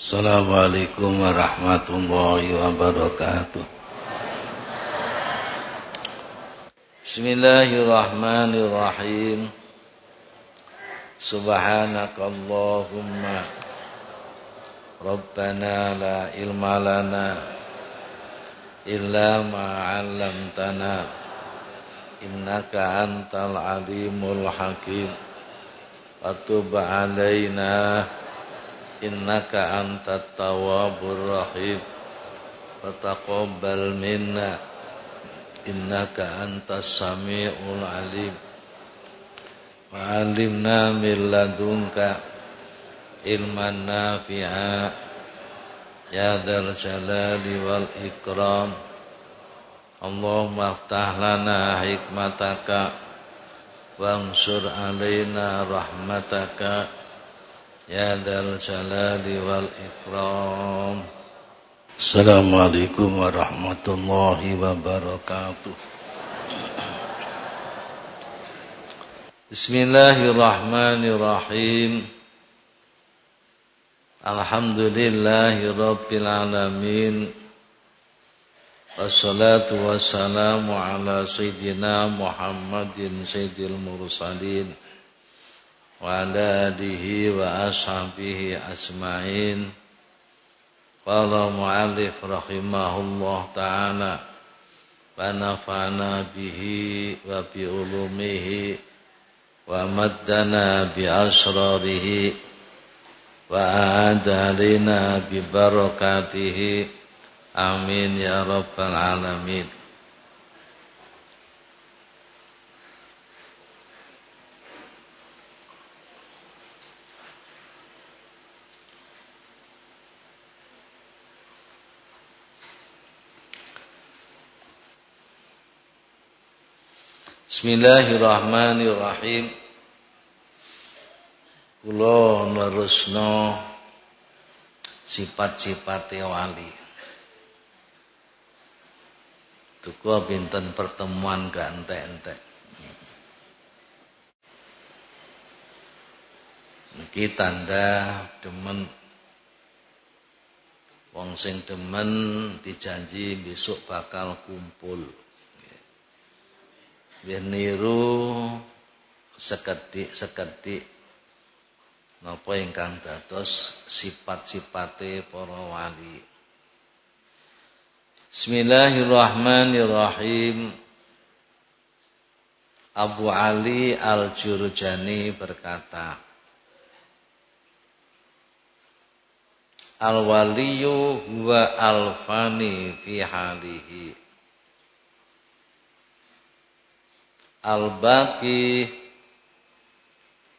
Assalamualaikum warahmatullahi wabarakatuh. Bismillahirrahmanirrahim. Subhanakallahumma Rabbana la ilma lana illa ma 'allamtana innaka antal alimul hakim. Wa tub innaka antat tawwabur rahim. Wa taqabbal minna. Innaka antas samiul alim. Wa 'allimna min ladunka ilman nafi'a. Ya dzal jalali wal ikram. Allahumma aftah lana hikmataka. Wansur alaina rahmataka ya jalali wal ikram. Assalamualaikum warahmatullahi wabarakatuh. Bismillahirrahmanirrahim. Alhamdulillahi Rabbil Muhammadin Sayyidil Mursalin asma'in Qala mu'alif rahimahullah ta'ala Wa nafa'na bihi wa bi ulumihi Wa maddana bi asrarihi وأعاد علينا ببركاته آمين يا رب العالمين Bismillahirrahmanirrahim kula nerusno sifat-sifat wali. Tuku pinten pertemuan gak entek-entek. Iki tanda demen wong sing demen dijanji besok bakal kumpul. Biar niru sekedik-sekedik napa ingkang dados sifat-sifate para wali. Bismillahirrahmanirrahim. Abu Ali Al-Jurjani berkata, Al-waliyu huwa al-fani fi halihi. Al-baqi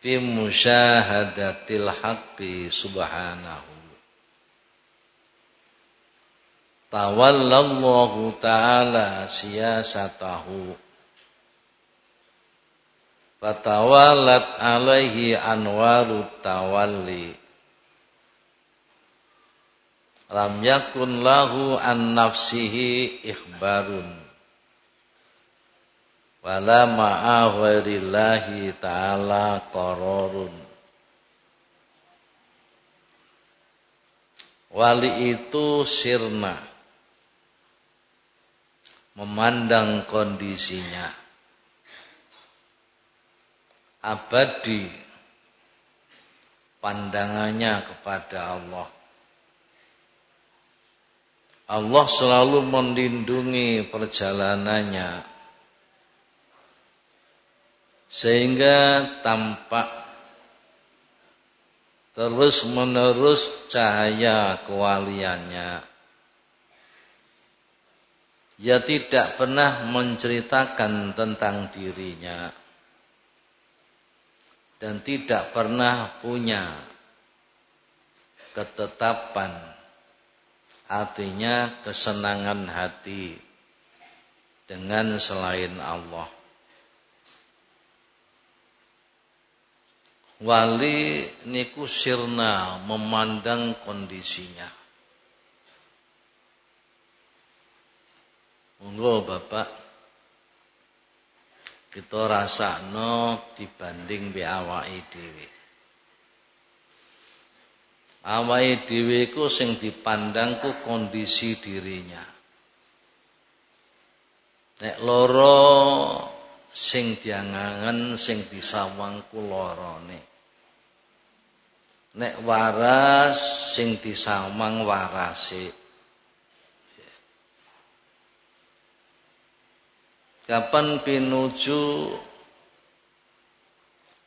fi musyahadatil haqqi subhanahu. Tawallallahu ta'ala siyasatahu. Fatawalat alaihi anwaru tawalli. Lam yakun lahu an nafsihi ikhbarun wala ma'a ghairillahi ta'ala qararun. Wali itu sirna. Memandang kondisinya. Abadi. Pandangannya kepada Allah. Allah selalu melindungi perjalanannya sehingga tampak terus menerus cahaya kewaliannya. Ia tidak pernah menceritakan tentang dirinya. Dan tidak pernah punya ketetapan. Artinya kesenangan hati dengan selain Allah Wali niku sirna memandang kondisinya. Monggo Bapak kita rasakno dibanding be awake dhewe. Awake dhewe iku sing dipandang ku kondisi dirinya. Nek loro sing diangangen sing disawang ku lorone. Nek waras sing disawang warase. Kapan pinuju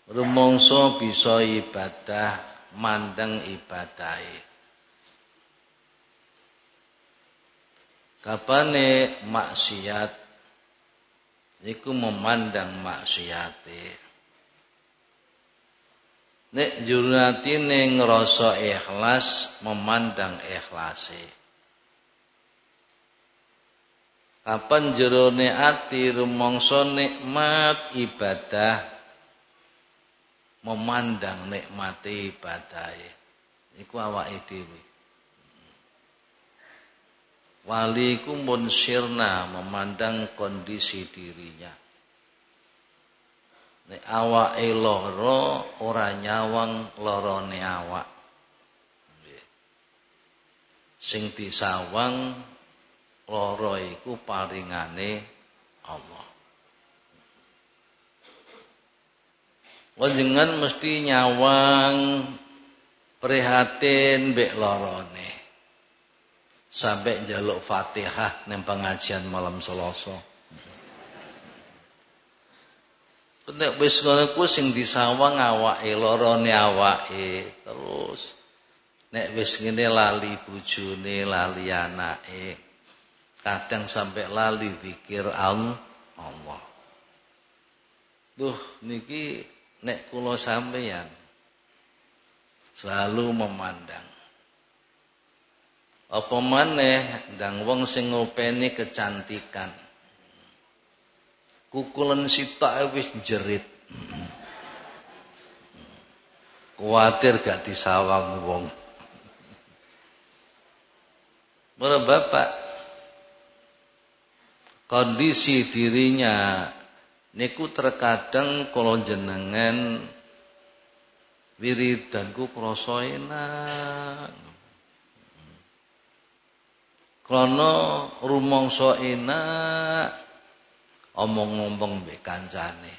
rumangsa bisa ibadah mandang ibadahe. Kapane maksiat iku memandang maksiate nek jurnatine ngrasa ikhlas memandang ikhlase kapan jerone ati rumangsa nikmat ibadah memandang nikmati ibadahe iku awake dhewe. Wali ku sirna memandang kondisi dirinya. Nek awake lara ora nyawang larane awak. Sing disawang lara iku paringane Allah. Panjenengan mesti nyawang prihatin mbek larane sampai jaluk Fatihah neng pengajian malam Selasa. Nek wis ngono ku sing disawang awake lorone awake terus nek wis ngene lali bojone lali anake kadang sampai lali zikir Allah. Duh niki nek kula sampeyan selalu memandang apa maneh ndang wong sing ngopeni kecantikan. Kukulen sitok wis jerit. Kuatir gak disawang wong. Para bapak kondisi dirinya niku terkadang kalau jenengan wiridanku krasa enak Krana rumangsa enak omong-omong mbek kancane.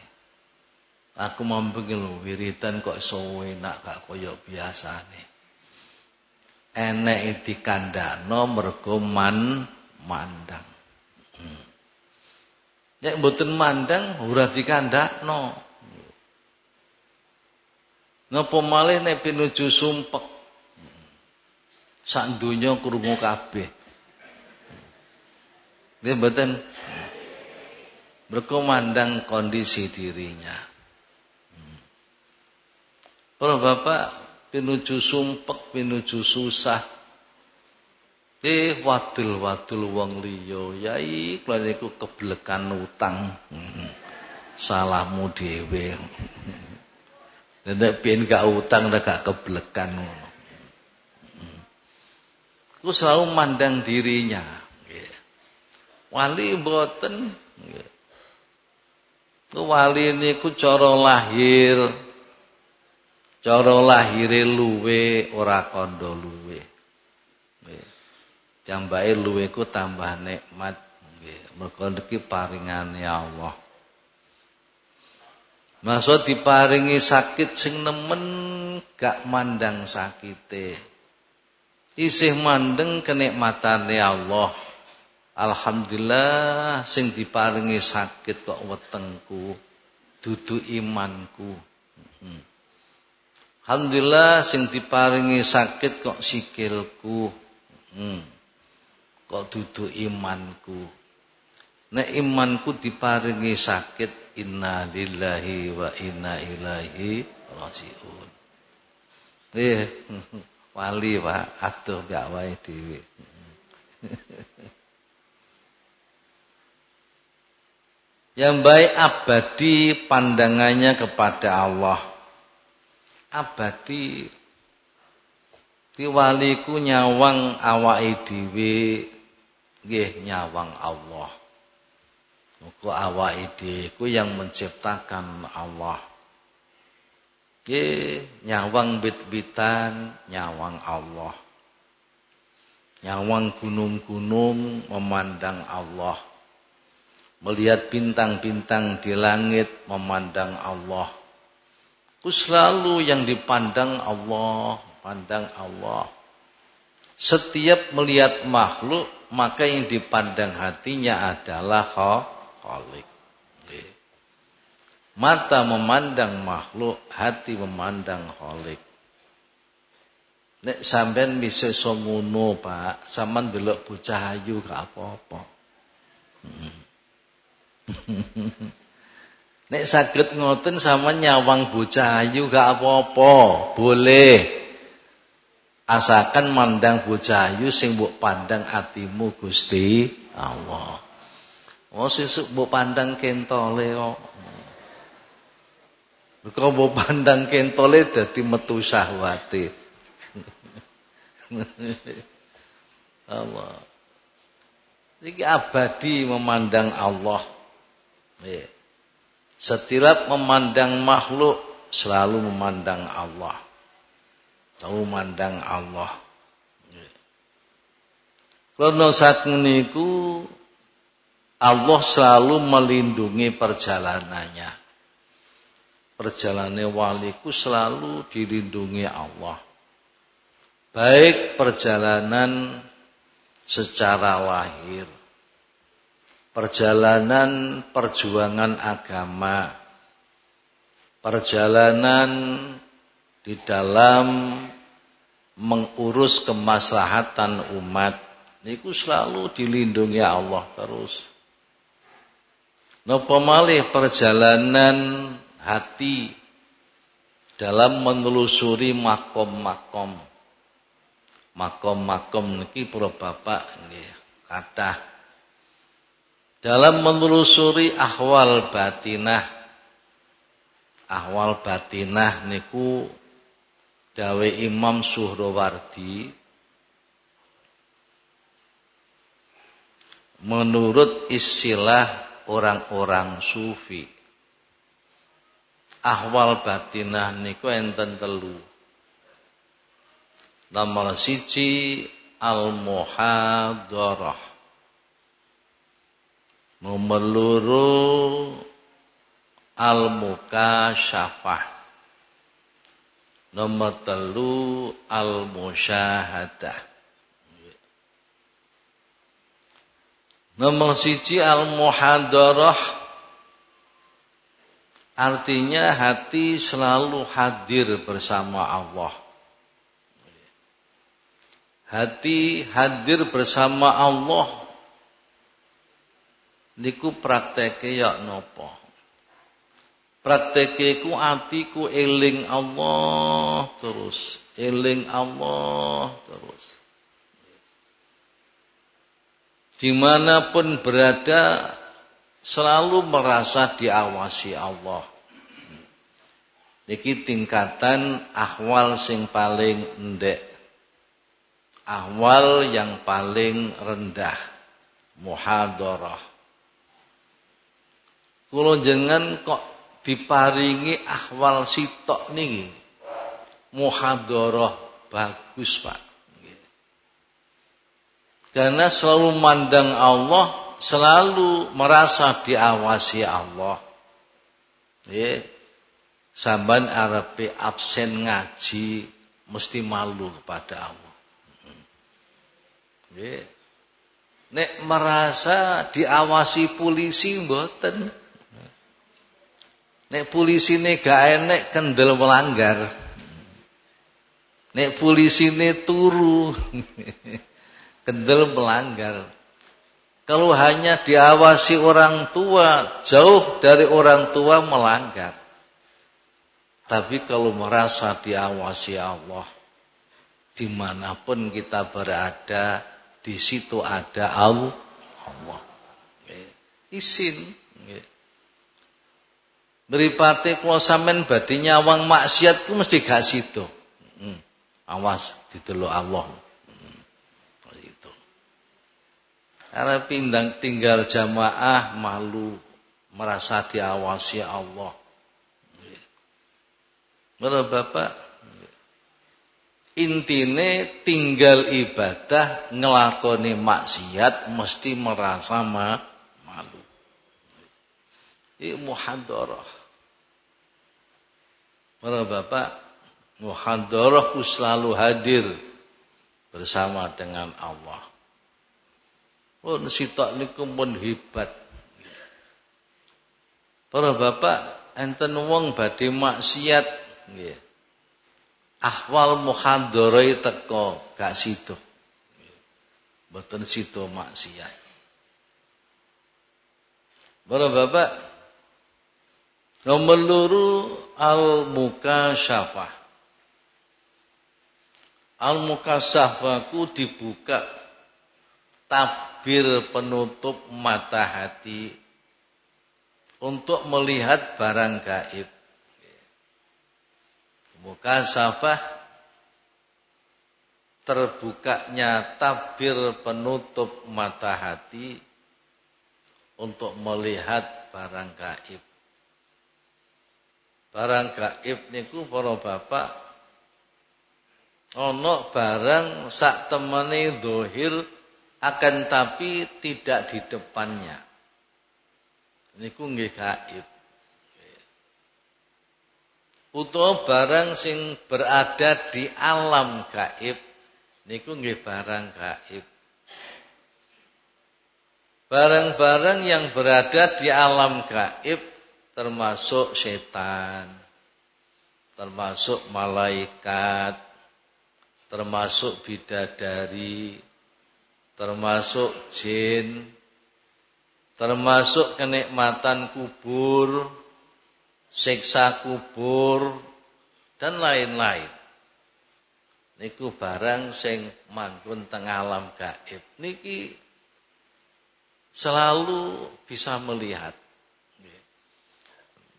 Aku mampu lho wiridan kok iso enak gak kaya biasane. Enek dikandakno mergo man mandang. Hmm. Nek mboten mandang ora dikandakno. Napa malih nek pinuju sumpek. Sak donya krungu kabeh. Betul berkomandang kondisi dirinya. Hmm. Bapak pinuju sumpek, pinuju susah. Eh wadul wadul wong liya yai kalau niku keblekan utang. Hmm. Salahmu dhewe. Nek piyen gak utang nek gak keblekan ngono. Hmm. Ku selalu mandang dirinya. Wali mboten Wali niku cara lahir cara lahire luwe ora kandha luwe. Nggih. Jambake luwe ku tambah nikmat nggih. Mergo niki paringane Allah. Maksud diparingi sakit sing nemen gak mandang sakite. Isih mandeng kenikmatane Allah. Alhamdulillah sing diparingi sakit kok wetengku dudu imanku. Hmm. Alhamdulillah sing diparingi sakit kok sikilku. Hmm. Kok dudu imanku. Nek imanku diparingi sakit inna lillahi wa inna ilaihi rajiun. Eh wali Pak, aduh gak wae dhewe. Yang baik abadi pandangannya kepada Allah. Abadi Tiwaliku nyawang awake dhewe nggih nyawang Allah. Muga awake dhewe yang menciptakan Allah. Ye, nyawang bit-bitan, nyawang Allah. Nyawang gunung-gunung memandang Allah. Melihat bintang-bintang di langit memandang Allah. Ku selalu yang dipandang Allah, pandang Allah. Setiap melihat makhluk, maka yang dipandang hatinya adalah khalik. Mata memandang makhluk, hati memandang kholik. Nek sampean bisa somuno, Pak, sampean delok bocah ayu gak apa-apa. Hmm. Nek saged ngoten sama nyawang bocah ayu gak apa-apa, boleh. Asalkan mandang bocah ayu sing mbok pandang atimu Gusti Allah. Oh sesuk mbok pandang kentole kok. Kau mau pandang kentole dadi metu syahwate. Allah. Ini abadi memandang Allah. Setiap memandang makhluk selalu memandang Allah. Tahu memandang Allah. Karena saat meniku Allah selalu melindungi perjalanannya perjalanan waliku selalu dilindungi Allah. Baik perjalanan secara lahir, perjalanan perjuangan agama, perjalanan di dalam mengurus kemaslahatan umat, niku selalu dilindungi Allah terus. Napa malih perjalanan hati dalam menelusuri makom-makom. Makom-makom niki para bapak nggih kathah dalam menelusuri ahwal batinah ahwal batinah niku dawe Imam Suhrawardi menurut istilah orang-orang sufi ahwal batinah niku enten telu. Nomor siji al muhadarah. Nomor loro al mukasyafah. Nomor telu al musyahadah. Nomor siji al muhadarah Artinya hati selalu hadir bersama Allah. Hati hadir bersama Allah. Niku prakteke ya nopo. Prakteke ku atiku eling Allah terus, eling Allah terus. Di mana pun berada selalu merasa diawasi Allah. Niki tingkatan ahwal sing paling ndek. Ahwal yang paling rendah. Muhadarah. Kulo jenengan kok diparingi ahwal sitok niki. Muhadarah bagus, Pak. Karena selalu mandang Allah selalu merasa diawasi Allah. Ya. Samban Arabi absen ngaji mesti malu kepada Allah. Ya. Nek merasa diawasi polisi mboten. Nek polisi ini gak enek kendel melanggar. Nek polisi ini turu kendel melanggar. Kalau hanya diawasi orang tua, jauh dari orang tua melanggar. Tapi kalau merasa diawasi Allah, di mana pun kita berada, di situ ada Allah. Isin. Beripati kalau sampean badhe nyawang maksiat ku mesti gak situ. Hmm. Awas didelok Allah. Karena pindang tinggal jamaah malu merasa diawasi Allah. Para bapak intine tinggal ibadah ngelakoni maksiat mesti merasa ma malu. Ini muhadarah. Para bapak muhadarah selalu hadir bersama dengan Allah. Oh, sitok niku pun hebat. Para bapak enten wong badhe maksiat nggih. Ahwal muhadharai teko gak situ. Mboten situ maksiat. Para bapak nomor loro al mukasyafah Al-Mukasyafaku dibuka tabir penutup mata hati untuk melihat barang gaib. Mukasyafah terbukanya tabir penutup mata hati untuk melihat barang gaib. Barang gaib niku para bapak ono barang sak temene dohir akan tapi tidak di depannya. Niku nggih gaib. Utawa barang sing berada di alam gaib niku nggih barang gaib. Barang-barang yang berada di alam gaib termasuk setan, termasuk malaikat, termasuk bidadari, termasuk jin, termasuk kenikmatan kubur, siksa kubur, dan lain-lain. Niku barang sing manggon teng alam gaib. Niki selalu bisa melihat.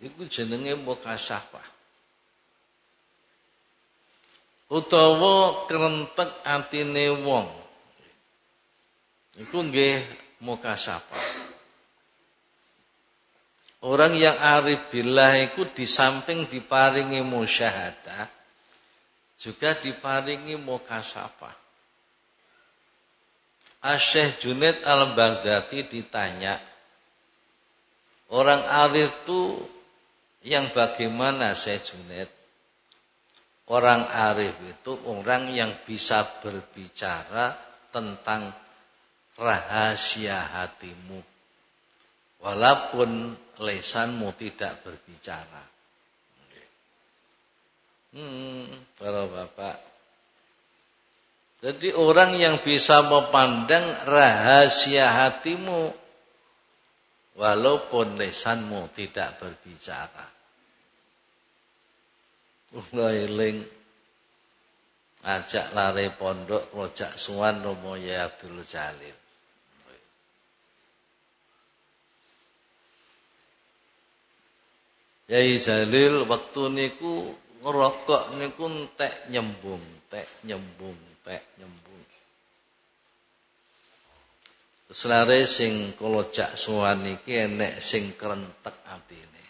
Niku jenenge mukasyafah utawa krentek atine wong. Iku nggih Orang yang arif billah itu di samping diparingi musyahadah juga diparingi mukasafah. Asyikh Junaid al-Baghdadi ditanya, orang arif itu yang bagaimana Syekh Junaid? Orang arif itu orang yang bisa berbicara tentang rahasia hatimu. Walaupun lesanmu tidak berbicara. Hmm, para bapak. Jadi orang yang bisa memandang rahasia hatimu walaupun lesanmu tidak berbicara. Kula eling ajak lare pondok rojak suwan Romo Abdul Jalil. Yai Jalil waktu niku ngerokok niku entek nyembung, tek nyembung, tek nyembung. Selare sing kula jak suwan iki enek sing krentek atine.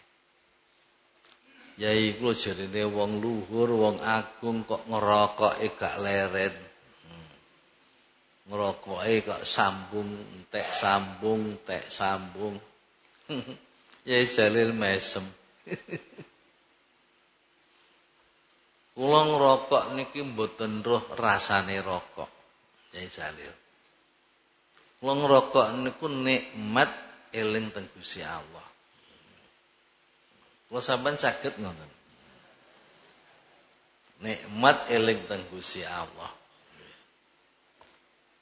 Yai kula jarine wong luhur, wong agung kok ngerokoke gak leren. Hmm. Ngerokoke kok sambung, tek sambung, tek sambung. Yai Jalil mesem. Kula ngrokok niki mboten roh rasane rokok. Yai Jalil. Kula ngrokok niku nikmat eling teng Allah. Kula sampean saged ngoten. Nikmat eling teng Gusti Allah.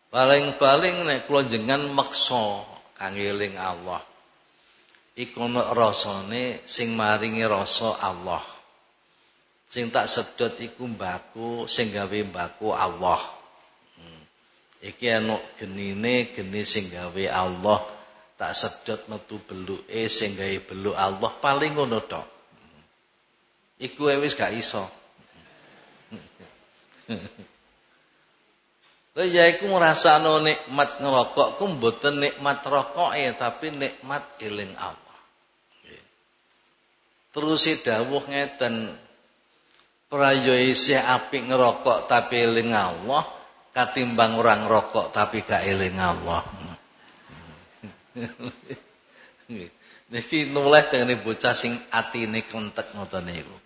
Paling-paling nek kula jenengan meksa kangge eling Allah. Iku ana rasane sing maringi rasa Allah. Sing tak sedot iku mbaku, sing gawe mbaku Allah. Hmm. Iki ana genine geni sing gawe Allah tak sedot metu beluke sing gawe beluk Allah paling ngono tok. Iku wis gak iso. Lah ya iku ngrasakno nikmat ngerokok ku mboten nikmat rokoke tapi nikmat eling Allah. Terus dawuh ngeten ora yo isih apik ngerokok tapi eling Allah katimbang orang rokok tapi gak eling Allah. Niki noleh dengan bocah sing atine kentek ngoten niku.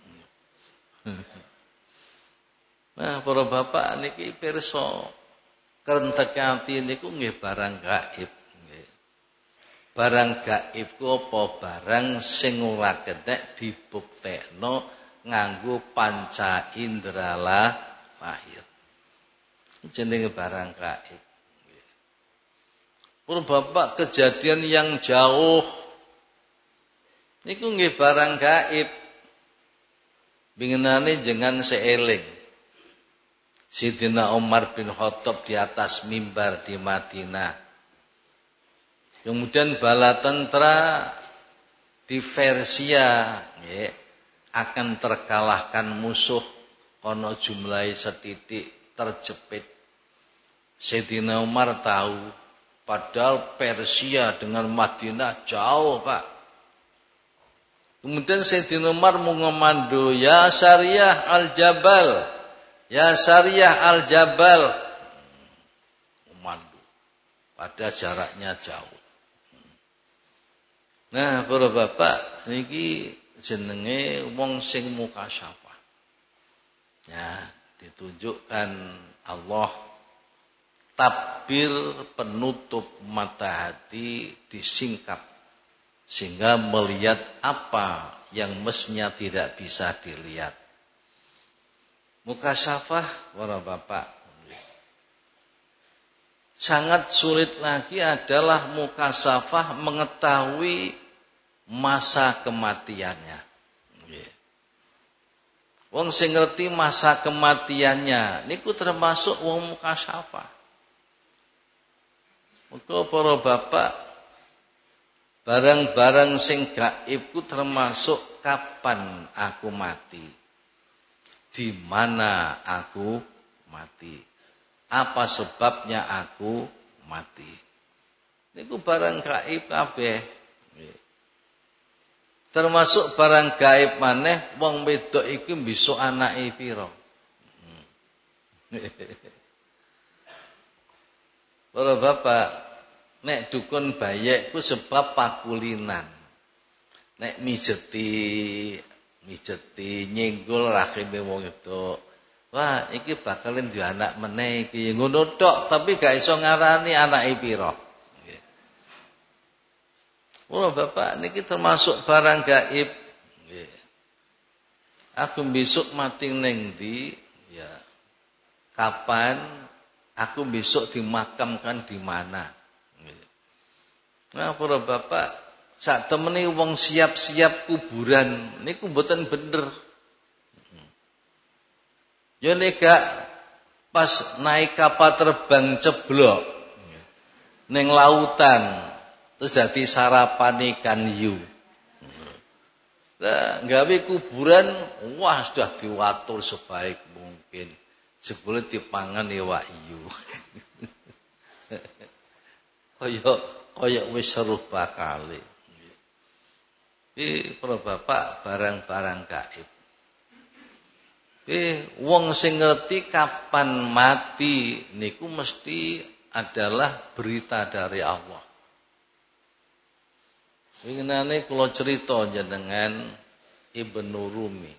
Nah, para bapak niki pirsa kentek ati niku nggih barang gaib. Barang gaib ku apa? Barang sing ora ketek dibuktekno nganggo panca indrala lahir. Jenenge barang gaib. Bapak kejadian yang jauh niku nggih barang gaib. Bingenane jangan seeling. Sidina Umar bin Khattab di atas mimbar di Madinah. Kemudian bala tentara di Persia ya, akan terkalahkan musuh ono jumlahi setitik terjepit. Sidina Umar tahu padahal Persia dengan Madinah jauh Pak. Kemudian Sayyidina Umar mengomando ya Syariah al-Jabal Ya Syariah Al-Jabal. Memandu. Pada jaraknya jauh. Nah, para bapak niki jenenge wong sing muka syafa. Ya, ditunjukkan Allah tabir penutup mata hati disingkap sehingga melihat apa yang mestinya tidak bisa dilihat. Mukasyafah para bapak. Sangat sulit lagi adalah mukasafah mengetahui masa kematiannya. Wong sing ngerti masa kematiannya niku termasuk wong mukasafah. Muga para bapak barang-barang sing gaib ku termasuk kapan aku mati di mana aku mati. Apa sebabnya aku mati. Niku barang gaib kabeh. Termasuk barang gaib maneh wong wedok iki bisa anake pira. Para bapak, nek dukun bayek ku sebab pakulinan. Nek mijeti mijeti nyenggol rahime wong itu. Wah, iki bakalin duwe anak meneh iki ngono tok, tapi gak iso ngarani pira. Nggih. Oh, Bapak niki termasuk barang gaib. Aku besok mati neng di ya. Kapan aku besok dimakamkan di mana? Nah, para bapak saat temeni wong siap-siap kuburan niku mboten bener. Yo nek pas naik kapal terbang ceblok ning lautan terus dadi sarapan ikan hiu. Nah, gawe kuburan wah sudah diwatur sebaik mungkin. Sebelum dipangan ya wak hiu. kaya kaya wis seru bakale. Iki para bapak barang-barang gaib. Eh, wong sing ngerti kapan mati niku mesti adalah berita dari Allah. Inginane kula cerita jenengan Ibnu Rumi.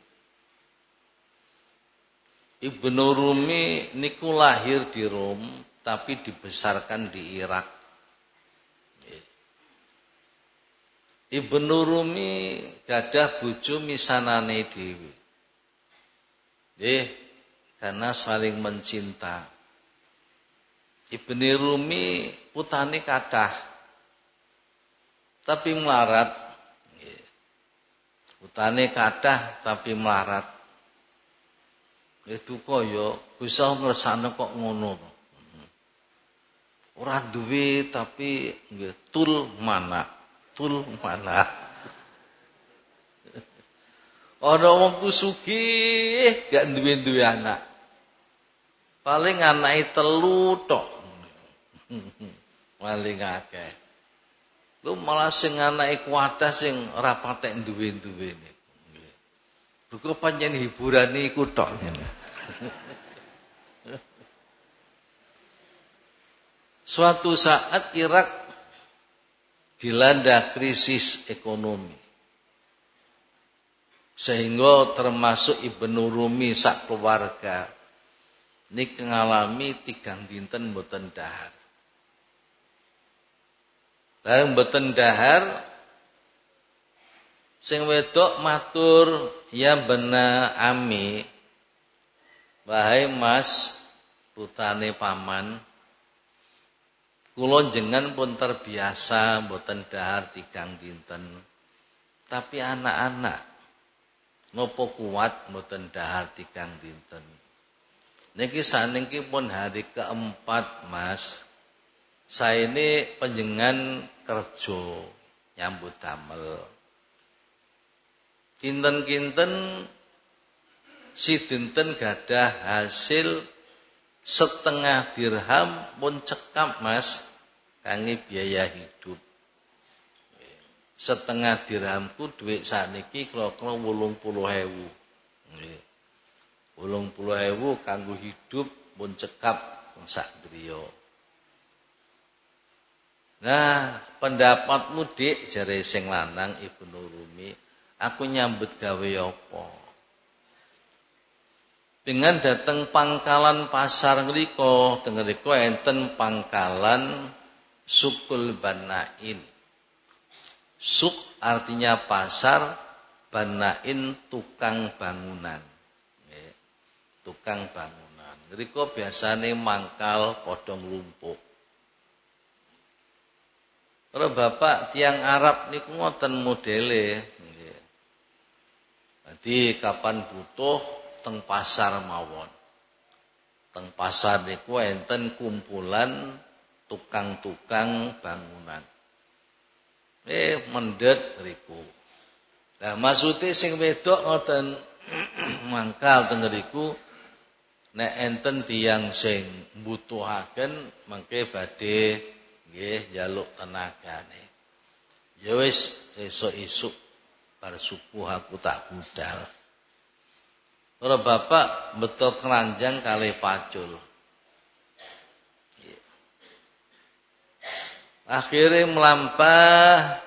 Ibnu Rumi niku lahir di Rom tapi dibesarkan di Irak. Ibnu Rumi gadah bojo misanane dhewe. Nggih, karena saling mencinta. Ibnu Rumi putane kathah. Tapi melarat. Nggih. Putane kathah tapi melarat. Itu kaya bisa ngersane kok ngono. Ora duwe tapi nggih tul mana tul mana. Ana wong sugih gak duwe-duwe anak. Paling anake telu tok. Paling akeh. Lu malah sing anake kuatah sing ora patek duwe-duwene. Buku panjang hiburan iku tok. Suatu saat Irak dilanda krisis ekonomi. Sehingga termasuk Ibnu Rumi sak keluarga ini mengalami tigang dinten boten dahar. Bareng boten dahar sing wedok matur ya bena ami wahai Mas putane paman kula jenengan pun terbiasa boten dahar tigang dinten tapi anak-anak Nopo kuat mboten dahar tigang dinten. Niki saniki pun hari keempat, Mas. Saya ini penjengan kerja nyambut damel. Kinten-kinten si dinten gadah hasil setengah dirham pun cekap Mas kangi biaya hidup setengah dirhamku duit sakniki kira-kira 80.000. Nggih. 80.000 kanggo hidup pun cekap sak griya. Nah, pendapatmu Dik jare sing lanang Ibnu Rumi, aku nyambut gawe apa? Dengan datang pangkalan pasar ngriko, teng ngriko enten pangkalan sukul banain. Suk artinya pasar, banain tukang bangunan. Tukang bangunan. Riko biasanya mangkal podong lumpuk. Kalau bapak tiang Arab niku ngoten modele. Jadi kapan butuh teng pasar mawon. Teng pasar niku enten kumpulan tukang-tukang bangunan eh mendet riku. Nah maksude sing wedok ngoten mangkal teng riku nek enten tiyang sing mbutuhaken mengke badhe nggih njaluk tenagane. Ya wis esuk-esuk bar subuh aku tak budal. Ora bapak betul keranjang kali pacul. Akhirnya melampah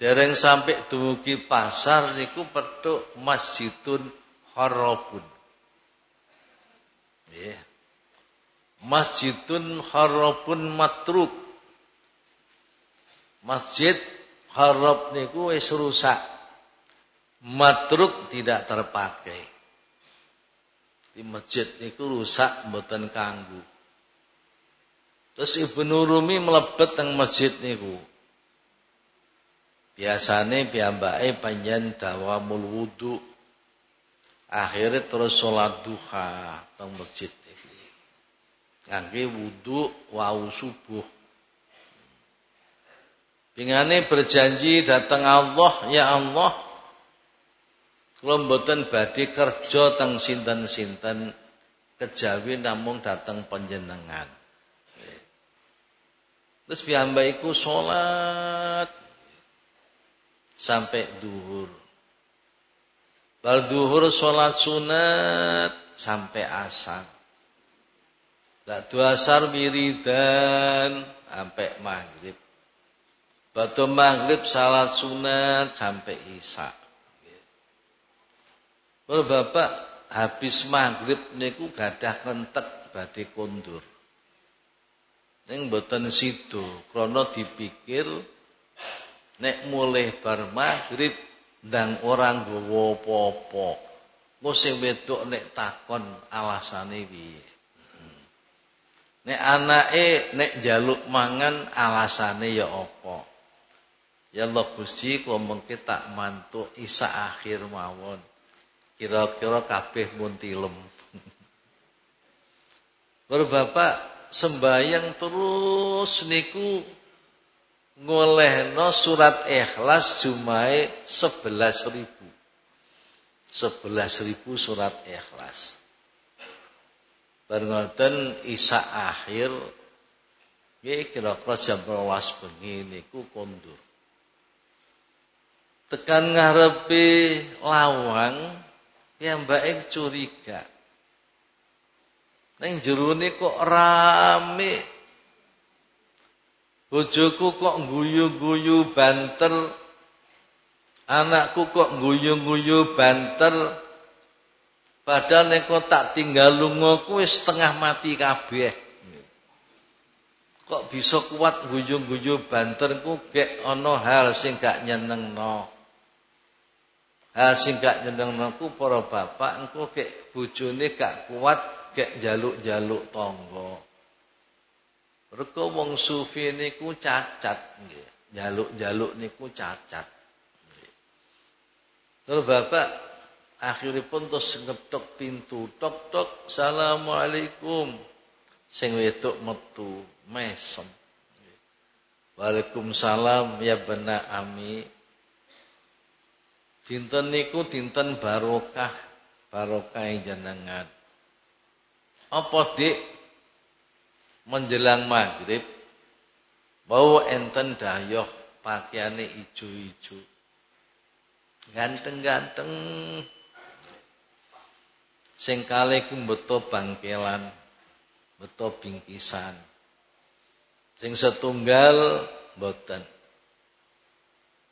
dereng sampai dumugi pasar niku petuk masjidun harabun. Yeah. Masjidun harabun matruk. Masjid harab niku wis rusak. Matruk tidak terpakai. Di masjid niku rusak mboten kanggu. Terus Ibnu Rumi melebet teng masjid niku. Biasane piyambake panjen dawamul wudu. Akhirnya terus sholat duha teng masjid iki. Ngangge wudu wau subuh. Pingane berjanji datang Allah, ya Allah, kula mboten badhe kerja teng sinten-sinten kejawi namung datang panjenengan. Terus piyambak sholat sampai duhur. Bal duhur sholat sunat sampai asar. Tak asar wiridan sampai maghrib. Batu maghrib salat sunat sampai isya. Kalau bapak habis maghrib niku gadah kentek badhe kondur. Ning boten sido krana dipikir nek mulih bar maghrib ndang orang nggawa apa-apa. Engko sing wedok nek takon alasane piye? Hmm. Nek anake nek jaluk mangan alasane ya apa? Ya Allah Gusti kula mengke tak mantuk isa akhir mawon. Kira-kira kabeh muntilem. Baru Bapak sembayang terus niku ngolehno surat ikhlas jumai sebelas ribu sebelas ribu surat ikhlas Barngoten isa akhir ya kira-kira jam 12 bengi niku kondur tekan ngarepe lawang mbake curiga. Neng jerone kok rame. Bojoku kok guyu-guyu banter. Anakku kok guyu-guyu banter. Padahal nek tak tinggal lunga kuwi setengah mati kabeh. Kok bisa kuat guyu-guyu banter ku gek ana hal sing gak nyenengno hal sing gak nyenengno ku para bapak engko gek bojone gak kuat gek jaluk-jaluk tangga Mergo wong sufi niku cacat nggih jaluk-jaluk niku cacat Terus bapak akhiripun terus ngetok pintu tok tok assalamualaikum sing wedok metu mesem. Waalaikumsalam ya bena ami. Dinten niku dinten barokah, barokah jenengan. Apa dik menjelang maghrib bau enten dayoh pakaiane ijo-ijo. Ganteng-ganteng. Sing kalih ku beto bangkelan, beto bingkisan. Sing setunggal mboten.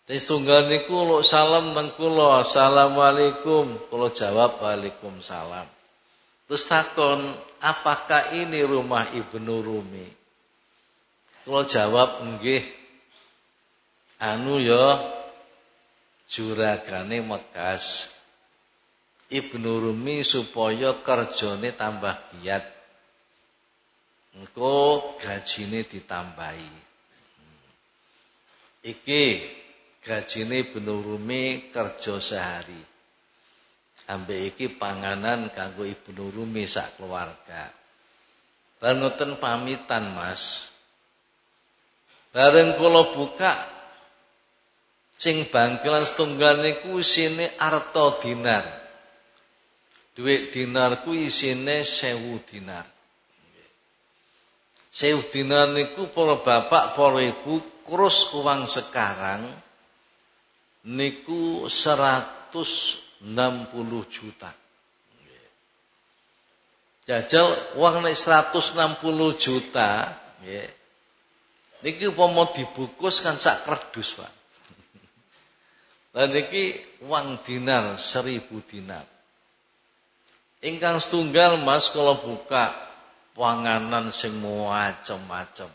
Sing setunggal niku lo salam nang kula, assalamualaikum. Kula jawab waalaikumsalam. Terus takon, apakah ini rumah Ibnu Rumi? Kula jawab nggih. Anu ya juragane Mekas. Ibnu Rumi supaya kerjane tambah giat engko gajine ditambahi iki gajine benurumi kerja sehari. Ambek iki panganan kanggo Ibnu Rumi sak keluarga. Bareng pamitan Mas. Bareng kula buka sing bangkelan setunggal niku isine arta dinar. Duit dinar ku isine sewu dinar. Sewu dinar niku para bapak, para ibu, kurus uang sekarang niku 160 juta. Jajal uang nek 160 juta, nggih. Niki umpama dibungkus kan sak kerdus, Pak. Lah niki uang dinar 1000 dinar. Ingkang setunggal Mas kalau buka panganan sing macem-macem.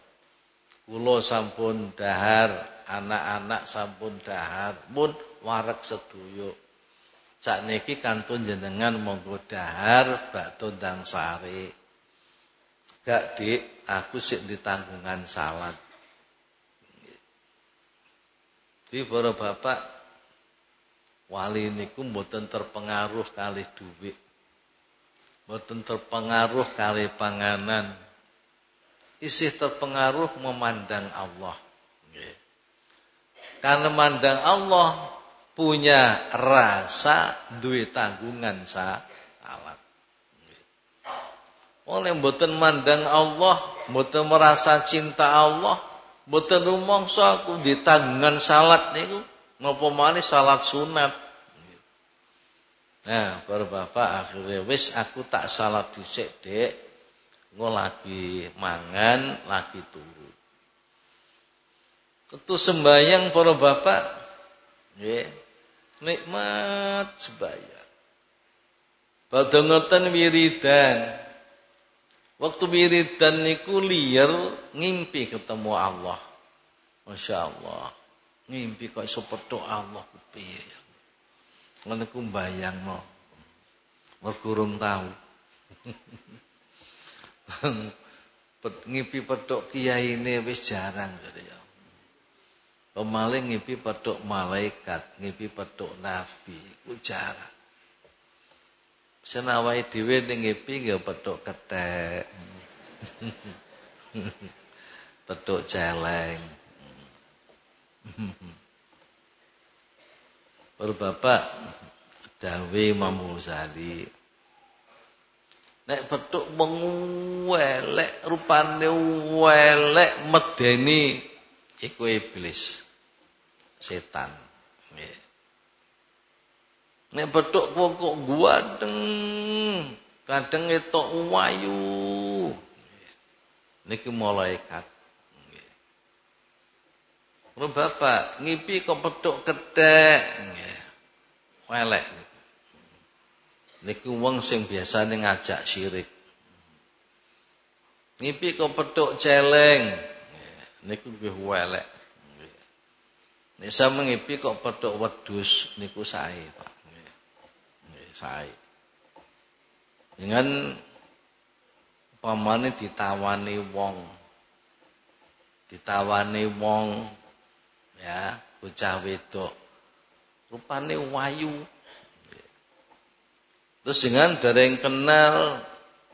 Kula sampun dahar, anak-anak sampun dahar, pun warek sedoyo. Sakniki kantun jenengan monggo dahar bakto ndang sare. Gak Dik, aku sik ditanggungan salat. Di para bapak wali niku mboten terpengaruh kali duit boten terpengaruh kali panganan isih terpengaruh memandang Allah karena memandang Allah punya rasa duit tanggungan sa alat oleh boten mandang Allah boten merasa cinta Allah boten rumangsa aku ditanggungan salat niku napa malih salat sunat Nah, para bapak akhirnya wis aku tak salah dhisik, Dek. Engko lagi mangan, lagi turu. Tentu sembahyang para bapak nggih nikmat sembahyang. Badhe ngoten wiridan. Waktu wiridan niku liar ngimpi ketemu Allah. Masya Allah. Ngimpi kok iso Allah kepiye. Ngono ku mbayangno. Mergo urung tahu. ngipi petuk kiyaine wis jarang jadi ya. Pemaling ngipi petuk malaikat, ngipi petuk nabi, ku. Senawai dhewe ning ngipi nggih petuk kethek. petuk celeng. Berbapak dawe Imam Ghazali nek petuk menguelek rupane welek medeni iku iblis setan Nek petuk pokok guadeng, kadang itu wayu. Niki malaikat. Nggih. bapak ngipi kok petuk kedek. Nggih. Welek. Niku wong sing biasane ngajak syirik. Ngipi kok petuk celeng. Niku nggih welek. Nek sama ngipi kok petuk wedhus niku sae, Pak. Nggih, sae. Dengan pamane ditawani wong. Ditawani wong ya, bocah wedok. Rupane wayu. Terus dengan dereng kenal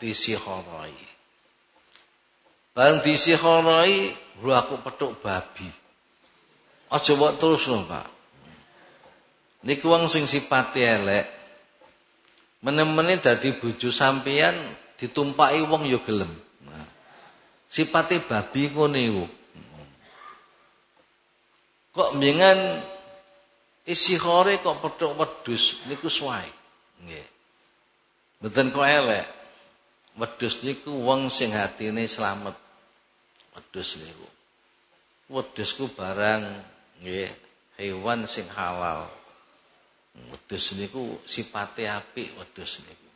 disihorai. Bareng disihorai, lu aku petuk babi. Aja mbok terus lho, Pak. Niku wong sing sipate elek, menemeni dadi bojo sampeyan ditumpaki wong ya gelem. Nah, sipate babi ngene iku. Kok isi khore kok petuk wedhus niku suwae. Nggih. Mboten kok elek. Wedhus niku wong sing hatine slamet. Wedhus niku. Wedhus ku barang nggih hewan sing halal. Wedhus niku sipate apik wedhus niku.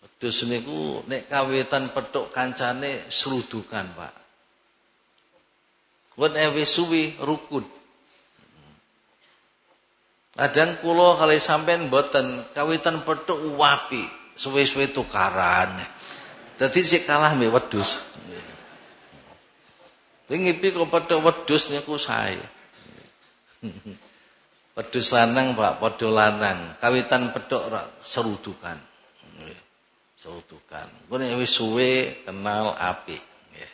Wedhus niku nek kawitan petuk kancane serudukan, Pak. Wen ewe suwi rukun. Kadang kula kali sampean boten kawitan petuk wapi, suwe-suwe tukaran. Dadi sik kalah mbek wedhus. Ngipi kok petuk wedhus niku sae. Wedhus lanang Pak, padha lanang. Kawitan petuk serudukan. Nggih. Serudukan. Kuwi wis suwe kenal apik, nggih.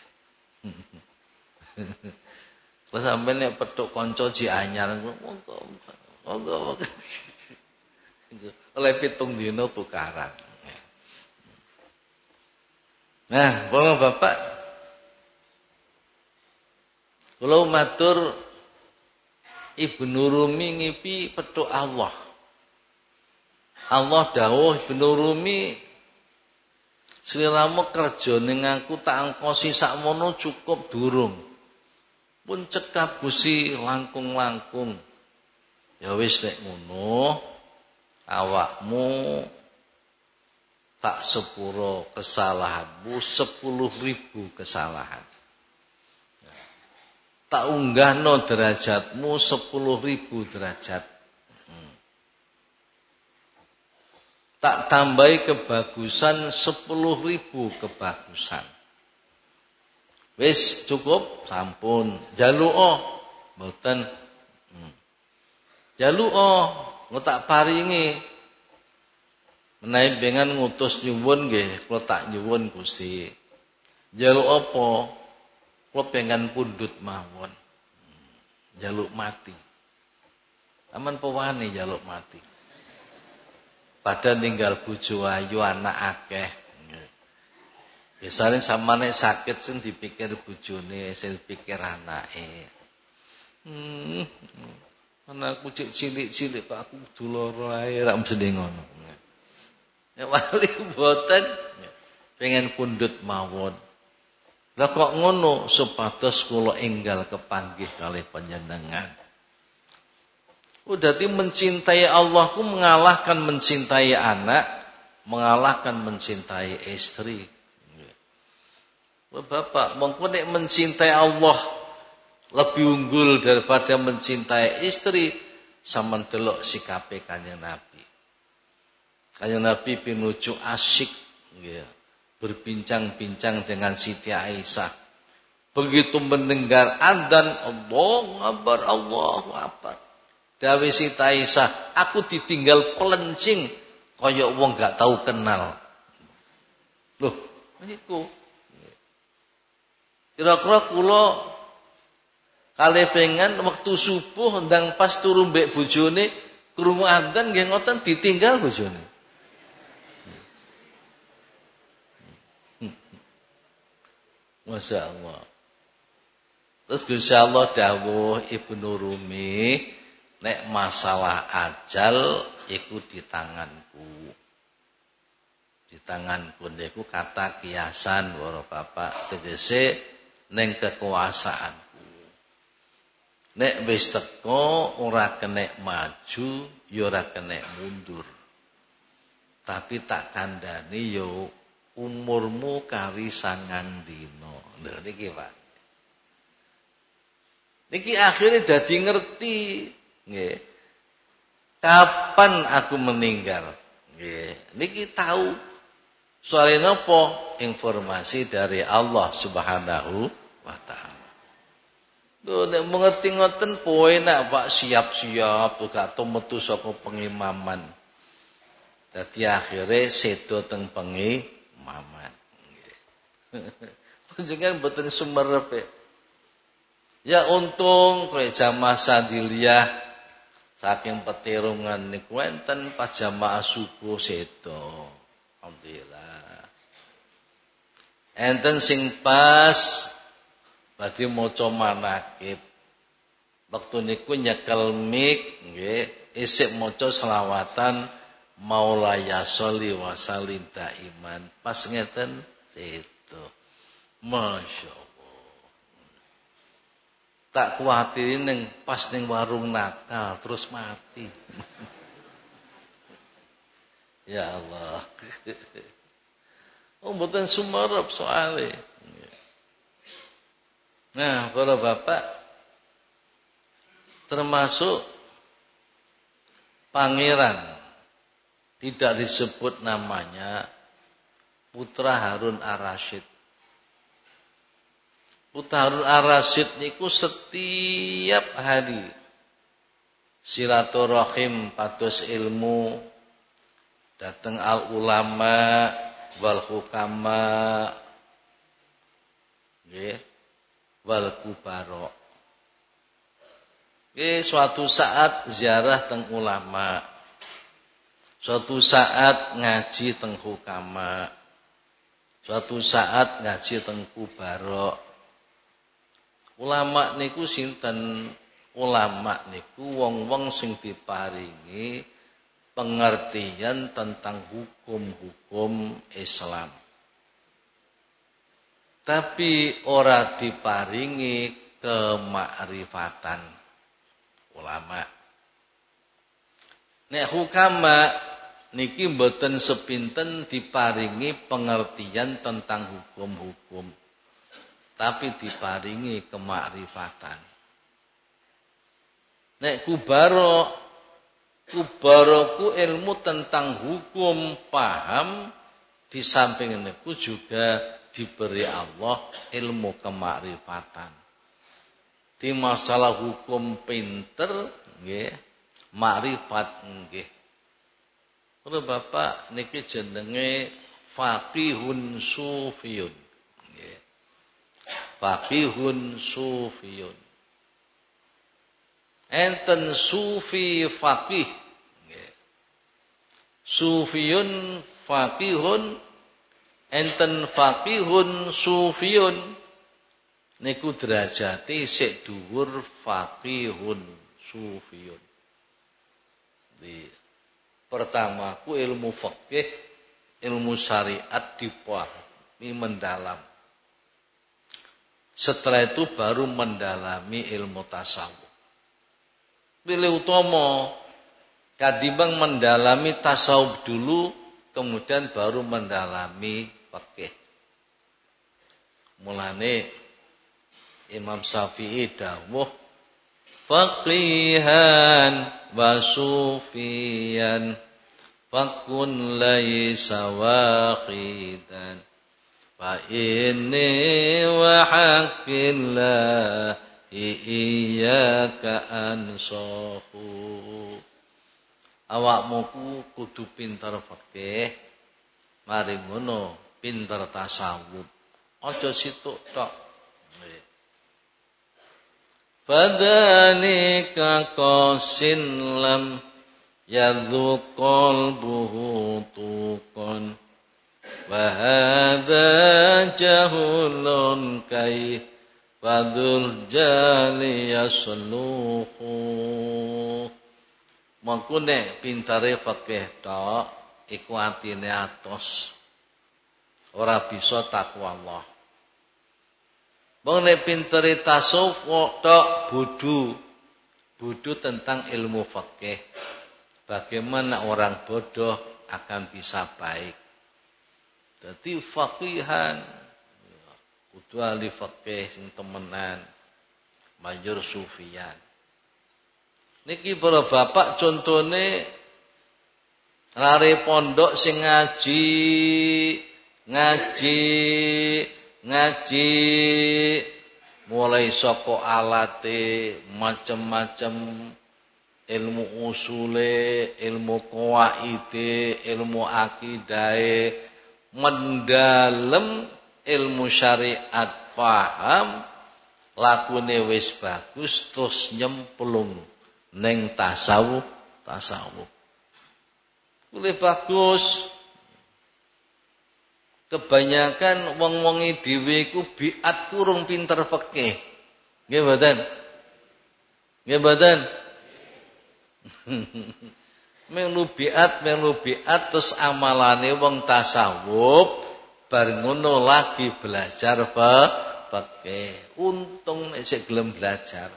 Terus sampe nek petuk kanca ji anyar monggo monggo oleh pitung dino tukaran. Nah, kalau Bapak kalau matur Ibnu Rumi ngipi petuk Allah. Allah dawuh Ibnu Rumi Sliramu kerja ning aku tak angkosi sakmono cukup durung. Pun cekap busi langkung-langkung. Ya wis nek ngono awakmu tak sepuro kesalahanmu sepuluh ribu kesalahan tak unggahno derajatmu sepuluh ribu derajat. Hmm. Tak tambahi kebagusan sepuluh ribu kebagusan. Wis cukup sampun. Jaluo mboten. Hmm. Jaluo tak paringi menawi dengan ngutus nyuwun nggih kula tak nyuwun Gusti. Jaluk apa? Pengen pundut mawon. Jaluk mati. Aman pewani jaluk mati. Pada tinggal bojo ayu anak akeh. Biasanya sama nek sakit sing dipikir bojone, sing dipikir anake. Hmm. Anakku cek cilik-cilik kok aku dulur ae ra. Ya wali boten pengen pundut mawon. Lah kok ngono supados kula enggal kepanggih kali panjenengan. Udah mencintai Allah ku mengalahkan mencintai anak, mengalahkan mencintai istri. Bapak, mongko nek mencintai Allah lebih unggul daripada mencintai istri, sama delok sikape Kanjeng Nabi. Kanjeng Nabi pinuju asyik nggih berbincang-bincang dengan Siti Aisyah. Begitu mendengar adzan Allah Akbar Allah Akbar. Dawe Siti Aisyah, aku ditinggal pelencing kaya wong gak tahu kenal. Loh, niku. Kira-kira kula kali pengen waktu subuh ndang pas turu mbek bojone krungu adzan nggih ngoten ditinggal bojone. Masya Allah. Terus Gusti Allah dawuh Ibnu Rumi nek masalah ajal iku di tanganku. Di tanganku niku kata kiasan para bapak. Tegese neng kekuasaanku. Nek wis teko ora kenek maju ya ora mundur. Tapi tak kandhani yo umurmu kari sangang dino lho niki Pak niki akhirnya dadi ngerti nggih kapan aku meninggal nggih niki tahu Soalnya apa? Informasi dari Allah Subhanahu wa taala. Lho nek mengerti ngoten kowe nak Pak siap-siap gak tau metu saka pengimaman. Dadi akhire sedo teng pengimaman. Panjenengan mboten sumerep. Ya untung kowe jamaah sadiliyah saking petirungan niku enten pas jamaah subuh sedo. Alhamdulillah. Enten sing pas badhe maca manakib. Waktu niku nyekel mik nggih, isik maca selawatan Maulaya sholli wa salim iman. Pas ngeten itu. Masya Allah. Tak kuatirin neng pas neng warung nakal terus mati. Ya Allah. Oh mboten sumerep soalnya. Nah, para bapak termasuk pangeran tidak disebut namanya putra Harun Ar-Rasyid. Putra Harun Ar-Rasyid niku setiap hari silaturahim patus ilmu datang al ulama wal hukama nggih wal nggih suatu saat ziarah teng ulama suatu saat ngaji teng hukama suatu saat ngaji teng kubaro ulama niku sinten ulama niku wong-wong sing diparingi pengertian tentang hukum-hukum Islam. Tapi ora diparingi kemakrifatan ulama. Nek hukama niki mboten sepinten diparingi pengertian tentang hukum-hukum. Tapi diparingi kemakrifatan. Nek kubaro kubaraku ilmu tentang hukum paham di samping itu juga diberi Allah ilmu kemakrifatan. Di masalah hukum pinter nggih, makrifat nggih. Kalau Bapak niki jenenge faqihun sufiyun. Nggih. Faqihun enten sufi faqih sufiyun faqihun enten faqihun sufiyun niku derajate sik dhuwur faqihun di pertama ku ilmu fikih ilmu syariat dipahami mendalam. Setelah itu baru mendalami ilmu tasawuf. Pilih utama kadimbang mendalami tasawuf dulu kemudian baru mendalami fikih mulane Imam Syafi'i dawuh faqihan wa sufiyan. Fakun laisa wahidan fa inni wa haqqillah iyyaka ansahu. Awakmu ku kudu pinter fikih. Mari ngono pinter tasawuf. Aja situk tok Fadhalika qasin lam yadhuqal buhutukon Wa hadha jahulun kaih Fadul jali yasluhu Mengko nek pintare fikih tok iku atine atos. Ora bisa takwa Allah. Wong nek pintere tasawuf tok bodho. Bodho tentang ilmu fikih. Bagaimana orang bodoh akan bisa baik. Jadi fakihan kudu ahli fikih sing temenan. Majur sufiyan. Niki para bapak contone lari pondok sing ngaji, ngaji, ngaji mulai saka alate macem-macem ilmu usule, ilmu qawaide, ilmu akidahe, mendalem ilmu syariat paham lakune wis bagus terus nyemplung neng tasawuf tasawuf. Boleh bagus kebanyakan wong-wongi dhewe iku biat kurung pinter fikih. Nggih mboten? Nggih mboten? Melu biat melu biat terus amalane wong tasawuf bar ngono lagi belajar fikih. Untung nek sik gelem belajar.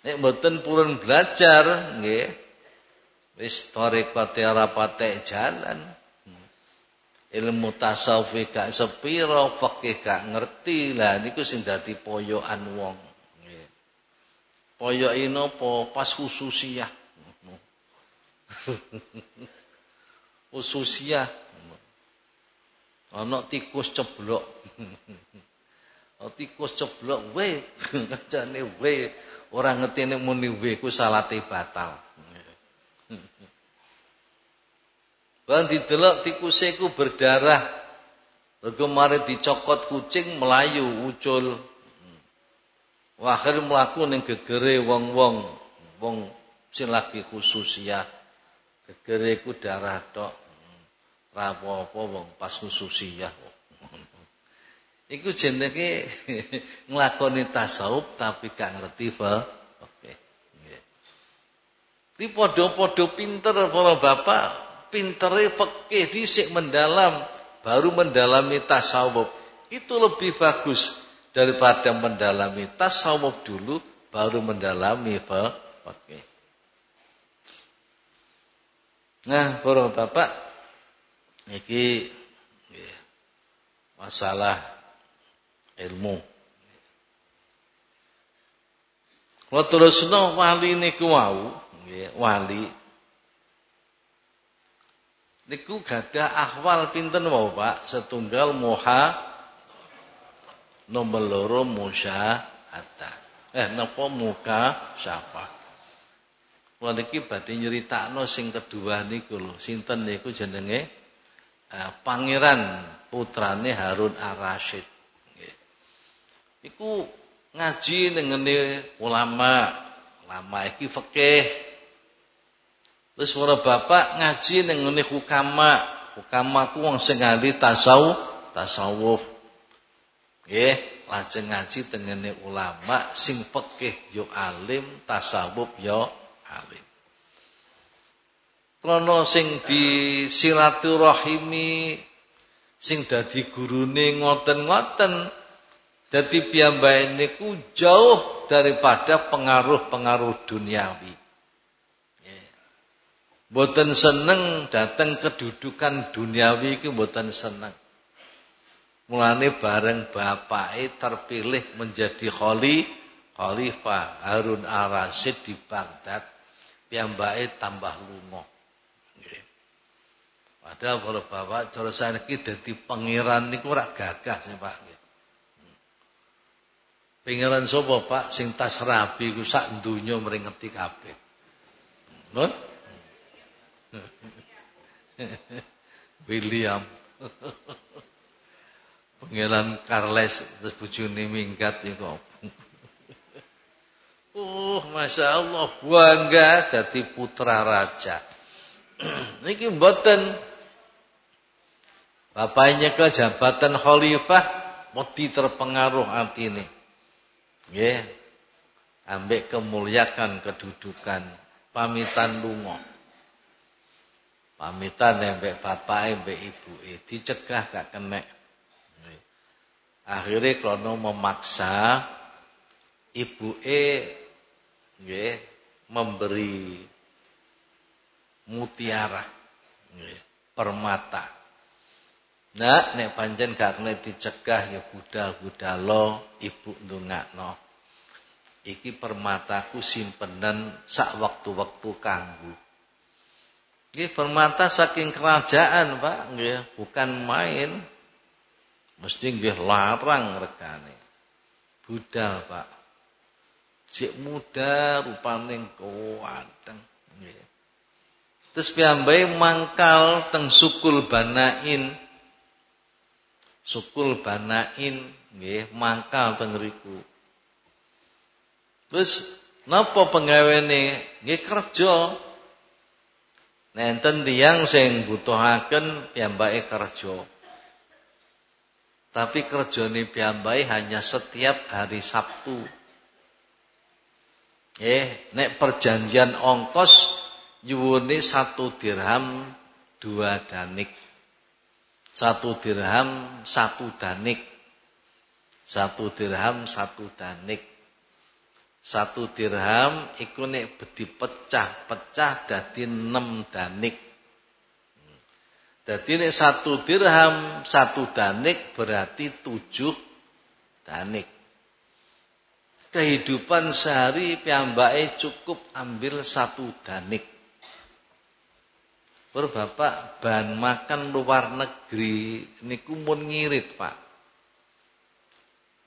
Nek mboten purun belajar nggih wis tarekate ora patek jalan. Ilmu tasawuf gak sepira, fikih gak ngerti. Lah niku sing dadi poyokan wong. Nggih. Poyoki napa? Pas khususiyah. khususiyah. Ana tikus ceblok. tikus ceblok we kancane we Orang ngerti muni we ku salate batal. Bang didelok tikuse ku berdarah. Mergo mari dicokot kucing melayu ucul. Wah, akhir mlaku ning gegere wong-wong, wong sing lagi khusus ya. Gegere ku darah tok. Ra apa-apa wong pas khususiyah. Iku jenenge nglakoni tasawuf tapi gak ngerti fa. Oke. Nggih. Di padha-padha pinter para bapak, pintere fikih dhisik mendalam, baru mendalami tasawuf. Itu lebih bagus daripada mendalami tasawuf dulu baru mendalami fikih. Nah, para bapak iki masalah ilmu. Kalau terusno wali niku wau, wali niku gadah ahwal pinten wau Pak, setunggal moha nomor loro musyahadah. Eh napa muka siapa? Wah niki badhe nyeritakno sing kedua niku lho. Sinten niku jenenge eh, Pangeran putrane Harun Ar-Rasyid iku ngaji ngene ulama. Ulama iki fikih. Terus para bapak ngaji ning ngene hukama. Hukama ku wong sing ahli tasawuf, tasawuf. Nggih, lajeng ngaji tengene ulama sing fikih yo alim, tasawuf yo alim. Krana sing di silaturahimi sing dadi gurune ngoten-ngoten jadi piyambak niku jauh daripada pengaruh-pengaruh duniawi. Boten seneng datang kedudukan duniawi iki boten seneng. Mulane bareng bapake terpilih menjadi khali khalifah Harun Ar-Rasyid di Baghdad. Piyambake tambah lunga. Padahal kalau bapak cara saniki dadi pangeran niku ora gagah sih Pak. Pangeran sapa Pak sing tas rabi ku sak donya mringeti kabeh. Nggih. William. Pangeran Carles terus bojone minggat iku. Oh, Masya Allah, bangga dadi putra raja. Niki mboten bapaknya ke jabatan khalifah wedi terpengaruh atine. Nggih. Ambek kemuliakan kedudukan pamitan lunga. Pamitan ambek bapak ambek ibu e dicegah gak kenek. Akhirnya krono memaksa ibu e nggih memberi mutiara nggih permata Nah, nek pancen gak kena dicegah ya budal-budalo ibu ndongakno. Iki permataku simpenan sak waktu-waktu kanggo. Iki permata saking kerajaan, Pak, nggih, bukan main. Mesti nggih larang regane. Budal, Pak. Cek muda rupane kuateng nggih. Terus piyambai mangkal teng sukul banain sukul banain nggih mangkal teng riku. Terus napa pengawene nggih kerja. Nenten tiyang sing butuhaken piyambake kerja. Tapi kerjane piyambake hanya setiap hari Sabtu. Eh, nek perjanjian ongkos yuwune satu dirham dua danik. Satu dirham satu danik. Satu dirham satu danik. Satu dirham iku nek dipecah-pecah dadi 6 danik. Dadi nek satu dirham satu danik berarti tujuh danik. Kehidupan sehari piyambake cukup ambil satu danik. Bapak bahan makan luar negeri niku mun ngirit, Pak.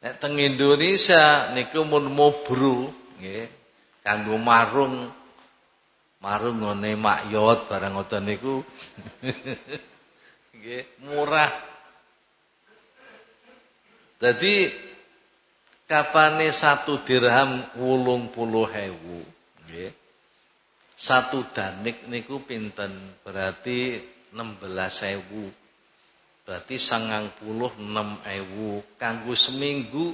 Nek teng Indonesia niku mun mubru nggih, kanggo marung marung ngene makyot barang ngoten niku nggih murah. Jadi kapane satu dirham wulung puluh hewu nggih satu danik niku pinten? Berarti 16.000. Berarti sangang puluh enam ewu. Kanggo seminggu,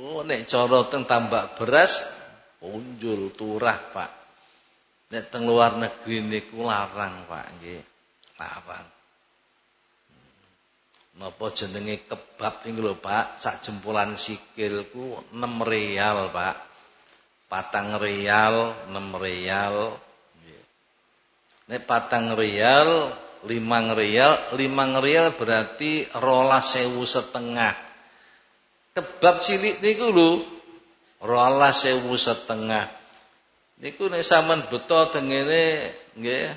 oh nek cara teng tambak beras, punjul turah pak. Nek teng luar negeri niku larang pak, nggih. Larang. Napa jenenge kebab niku lho Pak, sak jempolan sikilku 6 real Pak. Patang real, 6 real, Nek patang rial, limang rial, limang rial berarti rolas sewu setengah. Kebab cilik niku lho, rolas sewu setengah. Niku nek sampean beto tengene nggih,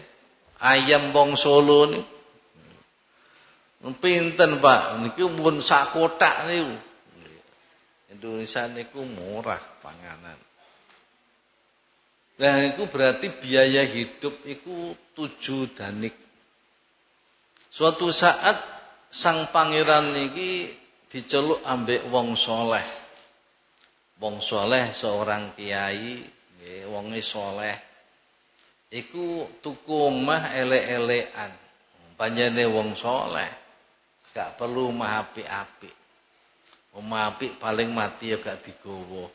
ayam wong Solo niku. Pinten Pak, niku pun sak kotak niku. Indonesia niku murah panganan. Nah itu berarti biaya hidup itu tujuh danik. Suatu saat sang pangeran niki diceluk ambek wong soleh. Wong soleh seorang kiai, wonge soleh. Iku tuku omah elek-elekan. Panjane wong soleh. Gak perlu omah apik-apik. Omah apik paling mati ya gak digowo.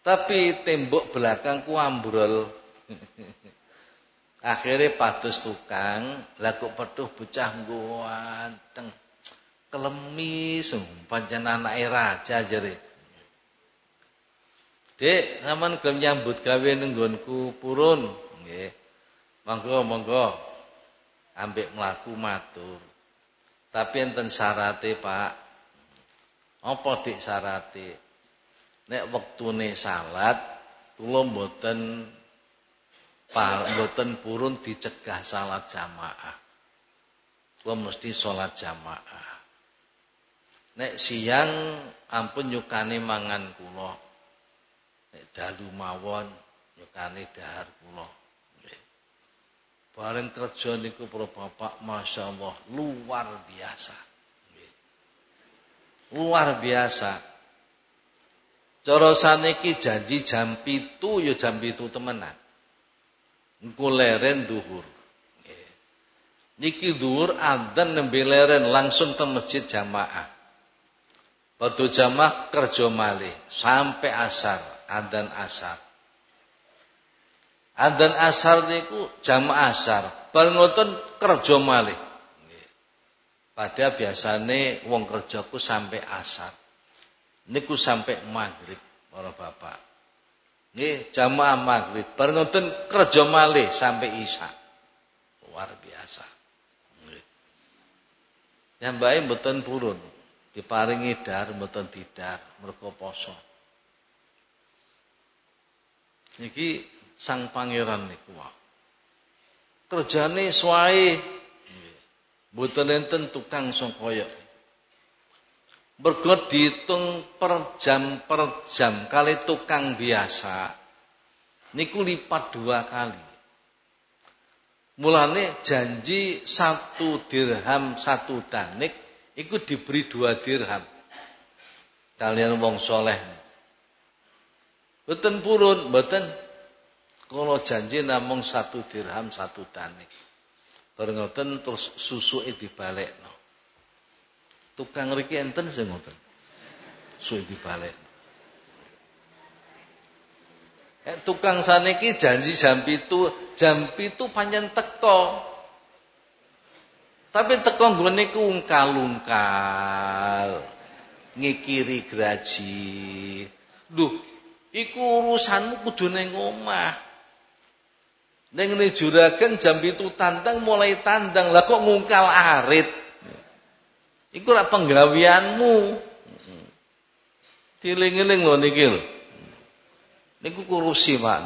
Tapi tembok belakangku ambrol. Akhirnya padus tukang, laku petuh bocah ganteng. Kelemis, pancen anake raja jere. Dek, sampean gelem nyambut gawe nenggonku purun, nggih. Monggo, monggo. Ambek mlaku matur. Tapi enten syarate, Pak. Apa dik syarate? nek wektune salat kula mboten mboten purun dicegah salat jamaah. Kula mesti salat jamaah. Nek siang ampun nyukani mangan kula. Nek dalu mawon nyukani dahar kula. Bareng kerja niku para bapak Masya Allah luar biasa. Luar biasa. Cara saniki janji jam pitu ya jam pitu temenan. Engko leren duhur. Niki duhur adzan nembe leren langsung ke masjid jamaah. Waktu jamaah kerja malih sampai asar, adan asar. Adan asar niku jamaah asar. Bareng ngoten kerja malih. Padahal biasane wong kerjaku sampai asar. Niku sampai maghrib para bapak. Nggih, jamaah maghrib. Ngoten kerja malih sampai isya. Luar biasa. Yang baik mboten purun. Diparingi dar mboten tidar mergo poso. Niki sang pangeran niku wae kerjane suwae. Mboten enten tukang sing kaya mergo dihitung per jam per jam kali tukang biasa niku lipat dua kali mulane janji satu dirham satu danik Iku diberi dua dirham. Kalian wong soleh. Beten purun, beten. Kalau janji namung satu dirham satu tanik. Bareng ngoten terus susuke dibalekno. Tukang riki enten sing ngoten. Susuke dibalekno. Eh, tukang saniki janji jam pitu, jam pitu panjang teko. Tapi teko nggone ku ungkal-ungkal. Ngikiri graji. Duh, iku urusanmu kudu ning omah. Ning juragan jam itu tandang mulai tandang. Lah kok ngungkal arit. Iku ora penggaweanmu. Diling-iling lho niki. Niku korupsi, Pak.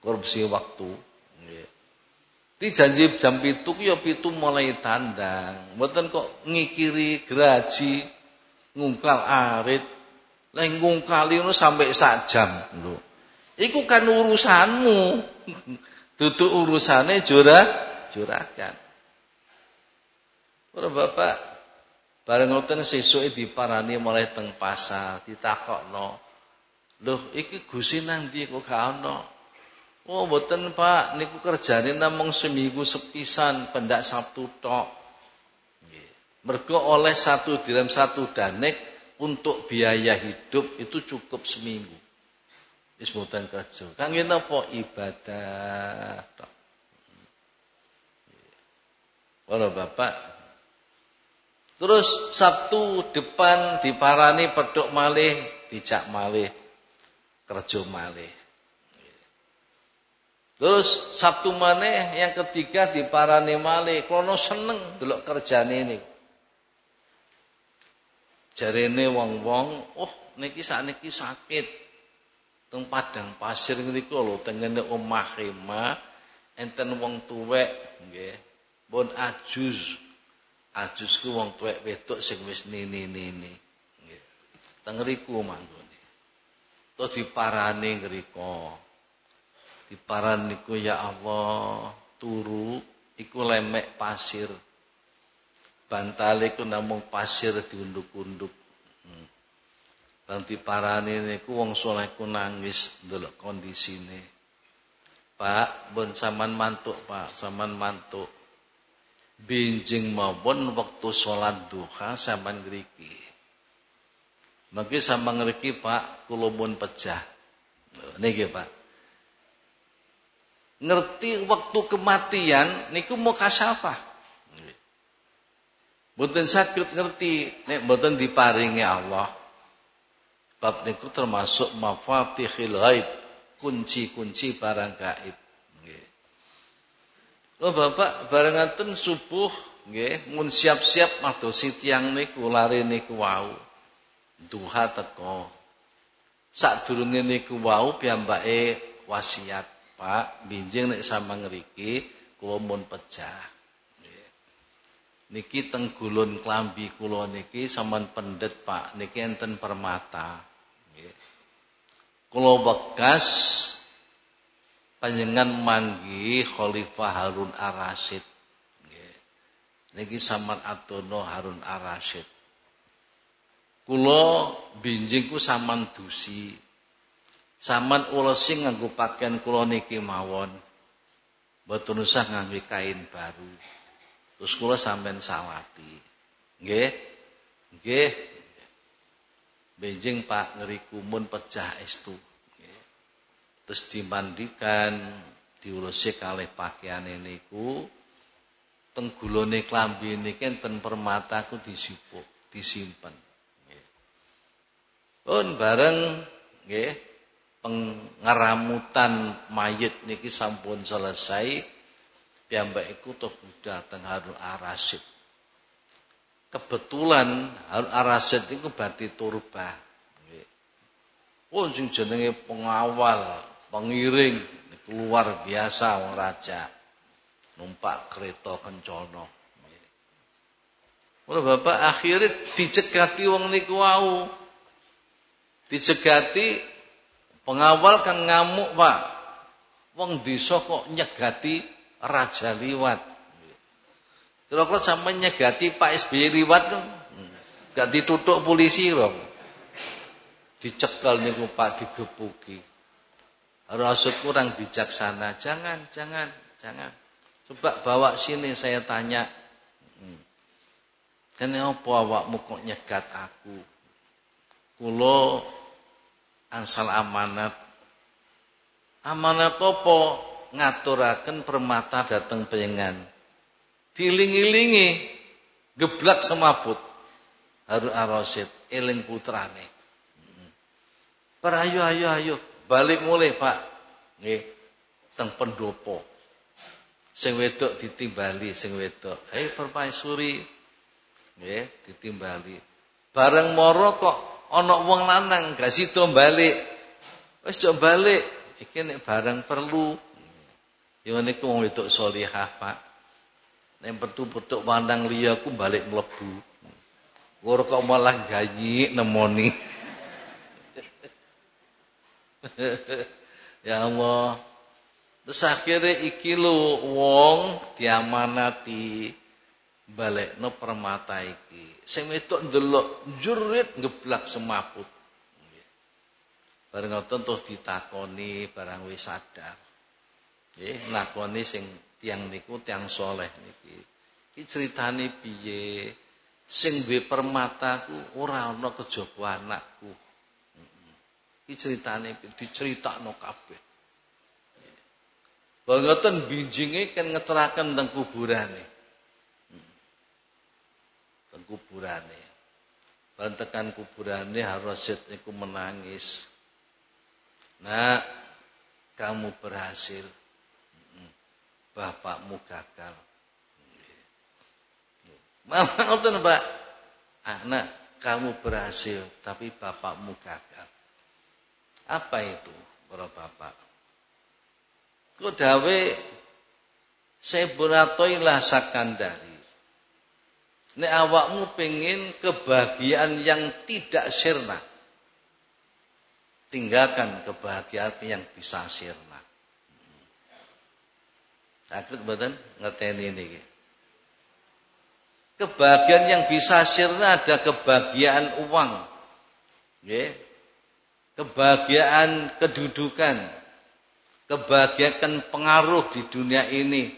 Korupsi waktu. Di janji jam pitu ya pitu mulai tandang. Mboten kok ngikiri graji, ngungkal arit. Lah ngungkali ngono sampai sak jam lho. Iku kan urusanmu. Duduk urusane jurah juragan. Ora Bapak, bareng ngoten sesuke diparani mulai teng pasar, ditakokno. Loh, iki Gusti nang ndi kok gak ono? Oh mboten Pak, niku kerjane namung seminggu sepisan, pendak Sabtu tok. Mergo oleh satu dirham satu danek untuk biaya hidup itu cukup seminggu. Wis mboten kerja. Kangge napa ibadah tok. Para bapak. Terus Sabtu depan diparani peduk malih, dijak malih, kerja malih. Terus Sabtu maneh yang ketiga di parane malih krono seneng delok kerjane ini. Jarene wong-wong, oh niki sakniki sakit. Teng padang pasir niku lho tengene omah rema enten wong tuwek nggih. Ajuz. Ajuz ku wong tuwek wedok sing wis nini-nini. Nggih. Teng riku manggone. Terus diparani ngriko. Diparan niku ya Allah turu iku lemek pasir. Bantale iku namung pasir diunduk-unduk. Hmm. Dan diparani niku wong saleh ku nangis ndelok kondisine. Pak, bon saman mantuk, Pak, saman mantuk. Binjing mawon waktu sholat duha saman ngriki. Mangke sama ngriki Pak, kula pun pecah. Niki Pak ngerti waktu kematian niku mau kasafah. Mboten sakit ngerti nek mboten diparingi Allah. Bab niku termasuk mafatihil ghaib, kunci-kunci barang gaib. Nggih. Oh Bapak barengaken subuh nggih mun siap-siap madosi tiyang niku lare niku wau. Duha teko. Sadurunge niku wau piyambake wasiat Pak, binjing nek sama ngeriki kula mun pecah. Niki teng gulun klambi kula niki sampean pendet Pak, niki enten permata. Nggih. Kula bekas panjenengan manggi Khalifah Harun Ar-Rasyid. Niki sampean atono Harun Ar-Rasyid. Kula binjingku sampean dusi. Saman ulesi nganggo pakaian kula niki mawon. Mboten usah nganggo kain baru. Terus kula sampean sawati. Nggih. Nggih. Benjing Pak ngeri kumun pecah estu. Terus dimandikan, diulusi kalih pakaian niku tenggulone klambi niki enten permataku disipuk, disimpen. Pun bareng nggih pengeramutan mayit niki sampun selesai piyambak iku toh budal teng Harun Arasid. Kebetulan Harun Arasid iku badhe turba. Nggih. Oh sing jenenge pengawal pengiring luar biasa wong raja numpak kereta kencana Ora bapak akhirnya dicegati wong niku wau. Dicegati pengawal kan ngamuk, Pak. Wong desa kok nyegati raja liwat. Kok sampe nyegati Pak SBY liwat dong. Gak ditutup polisi dong. Dicekel niku Pak digepuki. Rasul kurang bijaksana. Jangan, jangan, jangan. Coba bawa sini saya tanya. Hmm. Kenapa awakmu kok nyegat aku? Kulo angsal amanat. Amanat apa? Ngaturaken permata dateng pengen. Diling-ilingi geblak semaput. Harun Ar-Rasyid eling putrane. Hmm. Perayu ayo ayo Balik mulai Pak. Nggih. Teng pendopo. Sing wedok ditimbali sing wedok. Hei permaisuri. Nggih, ditimbali. Bareng moro kok ana wong lanang gak sida balik. Wis jo balik. Iki nek bareng perlu. Ya niku wong wedok salihah, Pak. Nek petu-petuk pandang liya ku balik mlebu. Ora kok malah gayi nemoni. ya Allah. Terus akhirnya iki lho wong diamanati no permata iki. Sing wedok ndelok jurit ngeblak semaput. Bareng ngoten terus ditakoni barang wis sadar. Nggih, nakoni sing tiang niku tiang soleh niki. Iki critane piye? Sing duwe permata ku ora ana kejaba anakku. Iki ceritane diceritakno kabeh. Bangoten binjinge kan ngeteraken teng kuburane. Teng kuburane. Bareng tekan kuburane Harosid niku menangis. Nah, kamu berhasil. Bapakmu gagal. Malah ngoten, Pak. Anak, kamu berhasil tapi bapakmu gagal. Apa itu para bapak? Kudawe sebunatoilah sakandari. Nek awakmu pengen kebahagiaan yang tidak sirna. Tinggalkan kebahagiaan yang bisa sirna. Sakit badan ngeteni ini. Kebahagiaan yang bisa sirna ada kebahagiaan uang. Nggih kebahagiaan kedudukan, kebahagiaan pengaruh di dunia ini,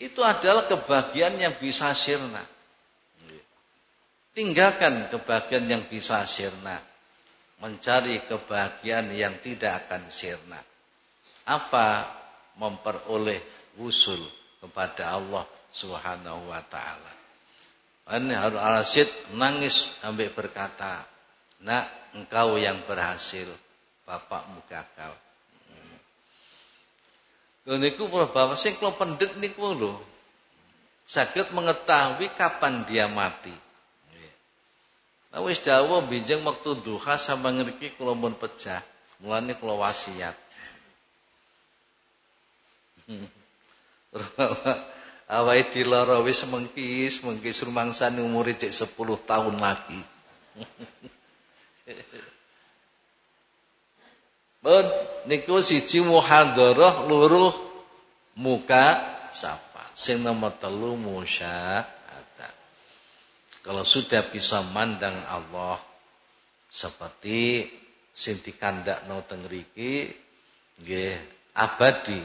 itu adalah kebahagiaan yang bisa sirna. Tinggalkan kebahagiaan yang bisa sirna. Mencari kebahagiaan yang tidak akan sirna. Apa? Memperoleh usul kepada Allah Subhanahu wa taala. Ini Harun Al-Rasyid nangis sampai berkata, Nak, engkau yang berhasil, bapakmu gagal. Lho niku bapak sing kula pendet niku lho. Saged mengetahui kapan dia mati. Nah wis binjeng wektu duha sama ngriki kula mun pecah. Mulane kula wasiat. Dilara wis mengkis, mengkis rumangsane umure cek 10 tahun lagi. Pun niku siji muhadharah luruh muka sapa. Sing nomor telu musyahadah. Kalau sudah bisa mandang Allah seperti sing dikandakno teng mriki nggih abadi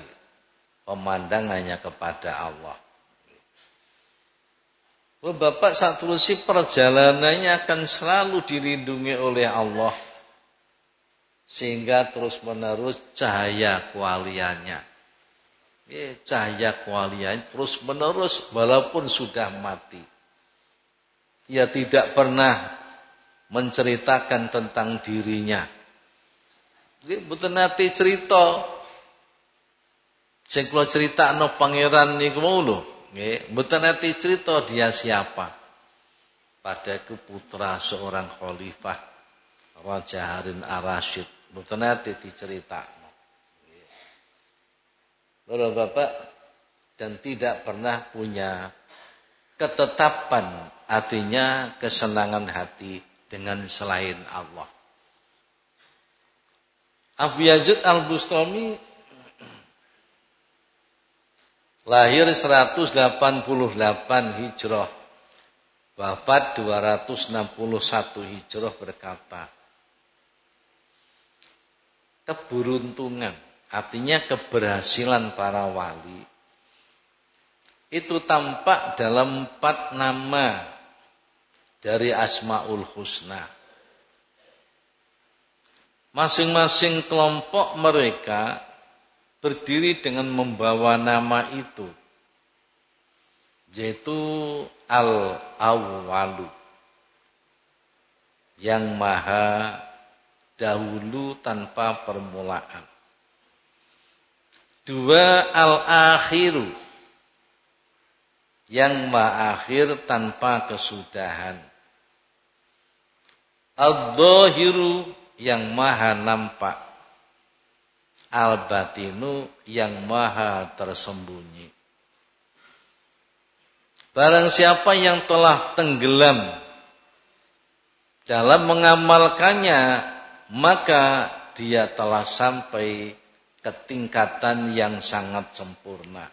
pemandangannya kepada Allah. Bapak saat tulisi perjalanannya akan selalu dilindungi oleh Allah. Sehingga terus menerus cahaya kualiannya. Ya, cahaya kualiannya terus menerus walaupun sudah mati. Ia tidak pernah menceritakan tentang dirinya. Ini betul nanti cerita. Sing kula critakno pangeran niku mau. Nggih, mboten cerita dia siapa. Padaku putra seorang khalifah Raja Harun Ar-Rasyid. Mboten diceritakno. Bapak dan tidak pernah punya ketetapan artinya kesenangan hati dengan selain Allah. Abu Yazid Al-Bustami Lahir 188 Hijrah. Wafat 261 Hijrah berkata. Keberuntungan. Artinya keberhasilan para wali. Itu tampak dalam empat nama dari Asma'ul Husna. Masing-masing kelompok mereka berdiri dengan membawa nama itu. Yaitu al-awwalu. Yang maha dahulu tanpa permulaan. Dua al-akhiru. Yang maha akhir tanpa kesudahan. Al-dhahiru yang maha nampak al-batinu yang maha tersembunyi. Barang siapa yang telah tenggelam dalam mengamalkannya, maka dia telah sampai ke tingkatan yang sangat sempurna.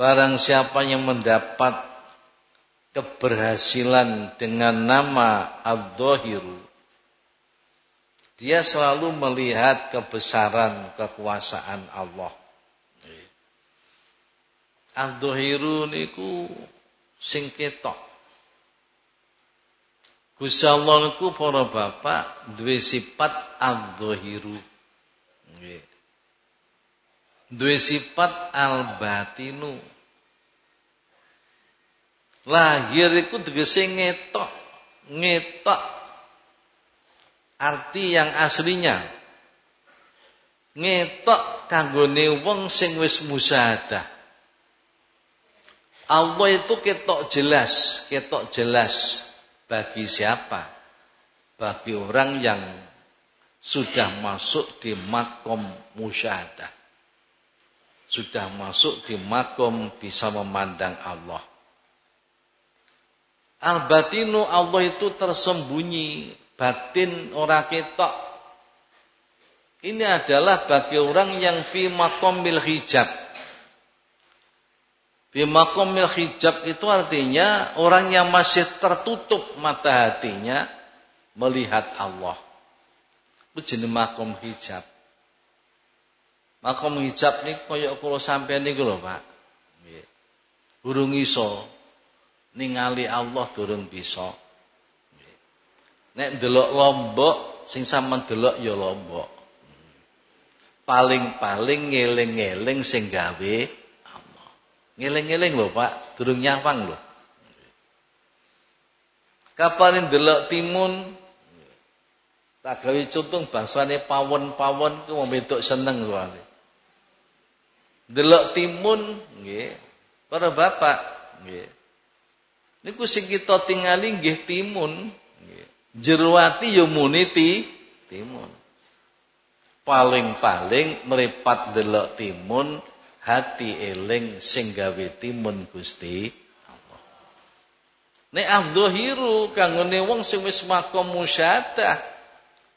Barang siapa yang mendapat keberhasilan dengan nama Abdohiru, dia selalu melihat kebesaran kekuasaan Allah. Al-Dhuhiru niku sing ketok. Gusti Allah niku para bapak duwe sifat al-dhuhiru. Nggih. Duwe sifat al-batinu. Lahir iku tegese ngetok, ngetok arti yang aslinya. Ngetok kanggone wong sing wis Allah itu ketok jelas ketok jelas bagi siapa? Bagi orang yang sudah masuk di makom musyahadah. Sudah masuk di makom bisa memandang Allah. Al-batinu Allah itu tersembunyi batin ora ketok. Ini adalah bagi orang yang fi makomil hijab. Fi makomil hijab itu artinya orang yang masih tertutup mata hatinya melihat Allah. Itu jenis makom hijab. Makom hijab ini koyok kalau sampai ini lho Pak. Burung iso ningali Allah durung bisa. Nek delok lombok sing sampean delok ya lombok. Paling-paling ngeling-ngeling sing gawe Allah. Ngeling-ngeling lho Pak, durung nyawang lho. Kapan delok timun tak gawe contoh bangsane pawon-pawon ku wedok seneng soalnya. Delok timun nggih, para bapak nggih. Niku sing kita tingali nggih timun Jeruati yo muniti timun. Paling-paling meripat delok timun hati eling sing gawe timun Gusti Allah. Nek afdhahiru kanggo wong sing wis makom musyadah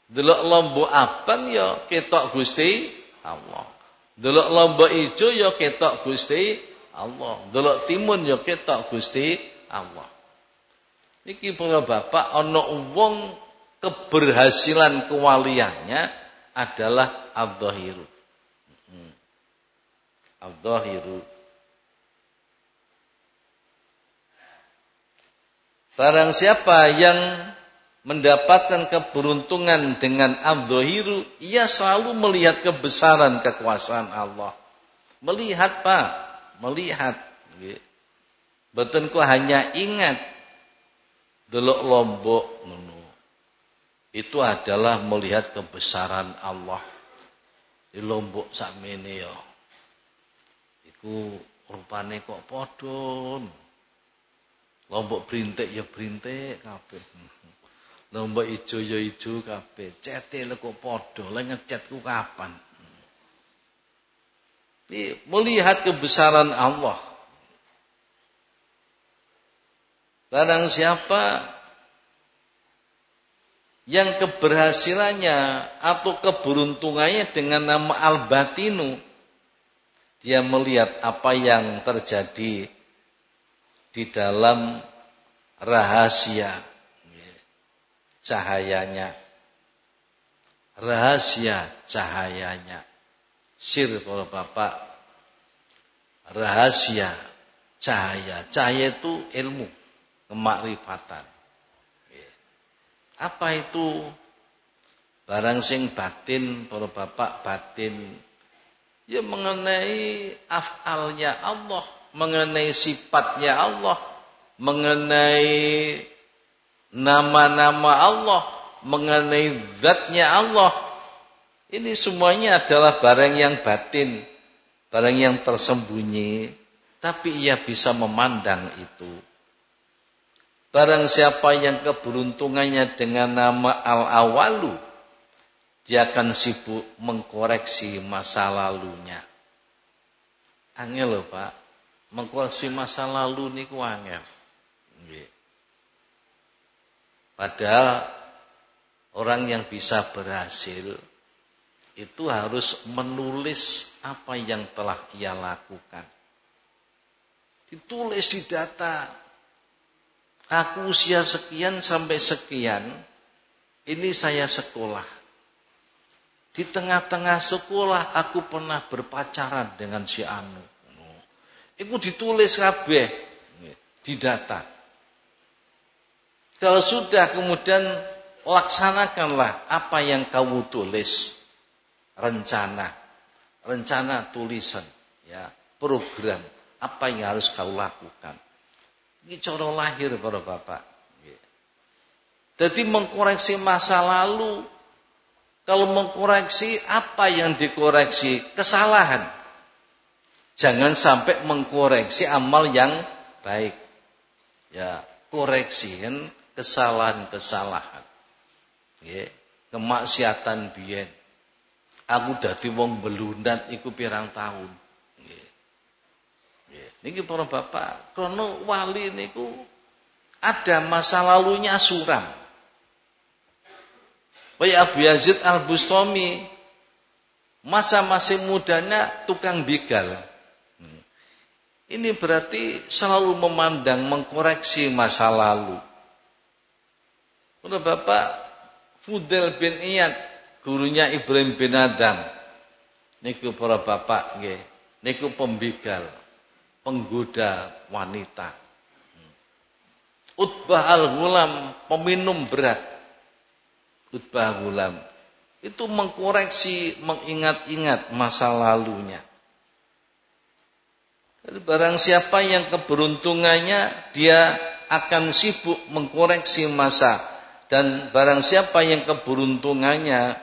delok lombok abang ya ketok Gusti Allah. Delok lombok ijo ya ketok Gusti Allah. Delok timun ya ketok Gusti Allah. Niki para bapak ana wong keberhasilan kewaliannya adalah adzahiru. Hmm. Adzahiru. Barang siapa yang mendapatkan keberuntungan dengan al-dhahiru, ia selalu melihat kebesaran kekuasaan Allah. Melihat Pak, melihat. Betul hanya ingat delok lombok Itu adalah melihat kebesaran Allah. Di lombok sakmene ya. Iku rupane kok podon. Lombok berintik ya berintik kabeh. Lombok ijo ya ijo kabeh. Cete kok padha, lha ngecetku kapan? Ini melihat kebesaran Allah. Barang siapa yang keberhasilannya atau keberuntungannya dengan nama Al-Batinu, dia melihat apa yang terjadi di dalam rahasia cahayanya. Rahasia cahayanya. Sir kalau Bapak. Rahasia cahaya. Cahaya itu ilmu. Kemakrifatan. Apa itu? Barang sing batin, para bapak batin. Ya mengenai afalnya Allah. Mengenai sifatnya Allah. Mengenai nama-nama Allah, mengenai zatnya Allah. Ini semuanya adalah barang yang batin, barang yang tersembunyi, tapi ia bisa memandang itu. Barang siapa yang keberuntungannya dengan nama Al-Awalu, dia akan sibuk mengkoreksi masa lalunya. Angel loh Pak, mengkoreksi masa lalu niku angel. Padahal orang yang bisa berhasil itu harus menulis apa yang telah ia lakukan. Ditulis di data. Aku usia sekian sampai sekian, ini saya sekolah. Di tengah-tengah sekolah aku pernah berpacaran dengan si Anu. Itu ditulis kabeh di data. Kalau sudah kemudian laksanakanlah apa yang kamu tulis. Rencana. Rencana tulisan. ya Program. Apa yang harus kau lakukan. Ini cara lahir para bapak. Jadi mengkoreksi masa lalu. Kalau mengkoreksi apa yang dikoreksi? Kesalahan. Jangan sampai mengkoreksi amal yang baik. Ya, koreksi kan kesalahan-kesalahan. Nggih, kemaksiatan biyen. Aku dadi wong belundat iku pirang tahun. Niki para bapak, krana wali niku ada masa lalunya suram. Kayak Abu Yazid Al-Bustami masa masih mudanya tukang bigal. Hmm. Ini berarti selalu memandang, mengkoreksi masa lalu. Udah Bapak Fudel bin Iyad, gurunya Ibrahim bin Adam. Niku para bapak nggih. Niku pembigal, penggoda wanita. Utbah al-Ghulam, peminum berat. Utbah al-Ghulam itu mengkoreksi, mengingat-ingat masa lalunya. Jadi barang siapa yang keberuntungannya dia akan sibuk mengkoreksi masa dan barang siapa yang keberuntungannya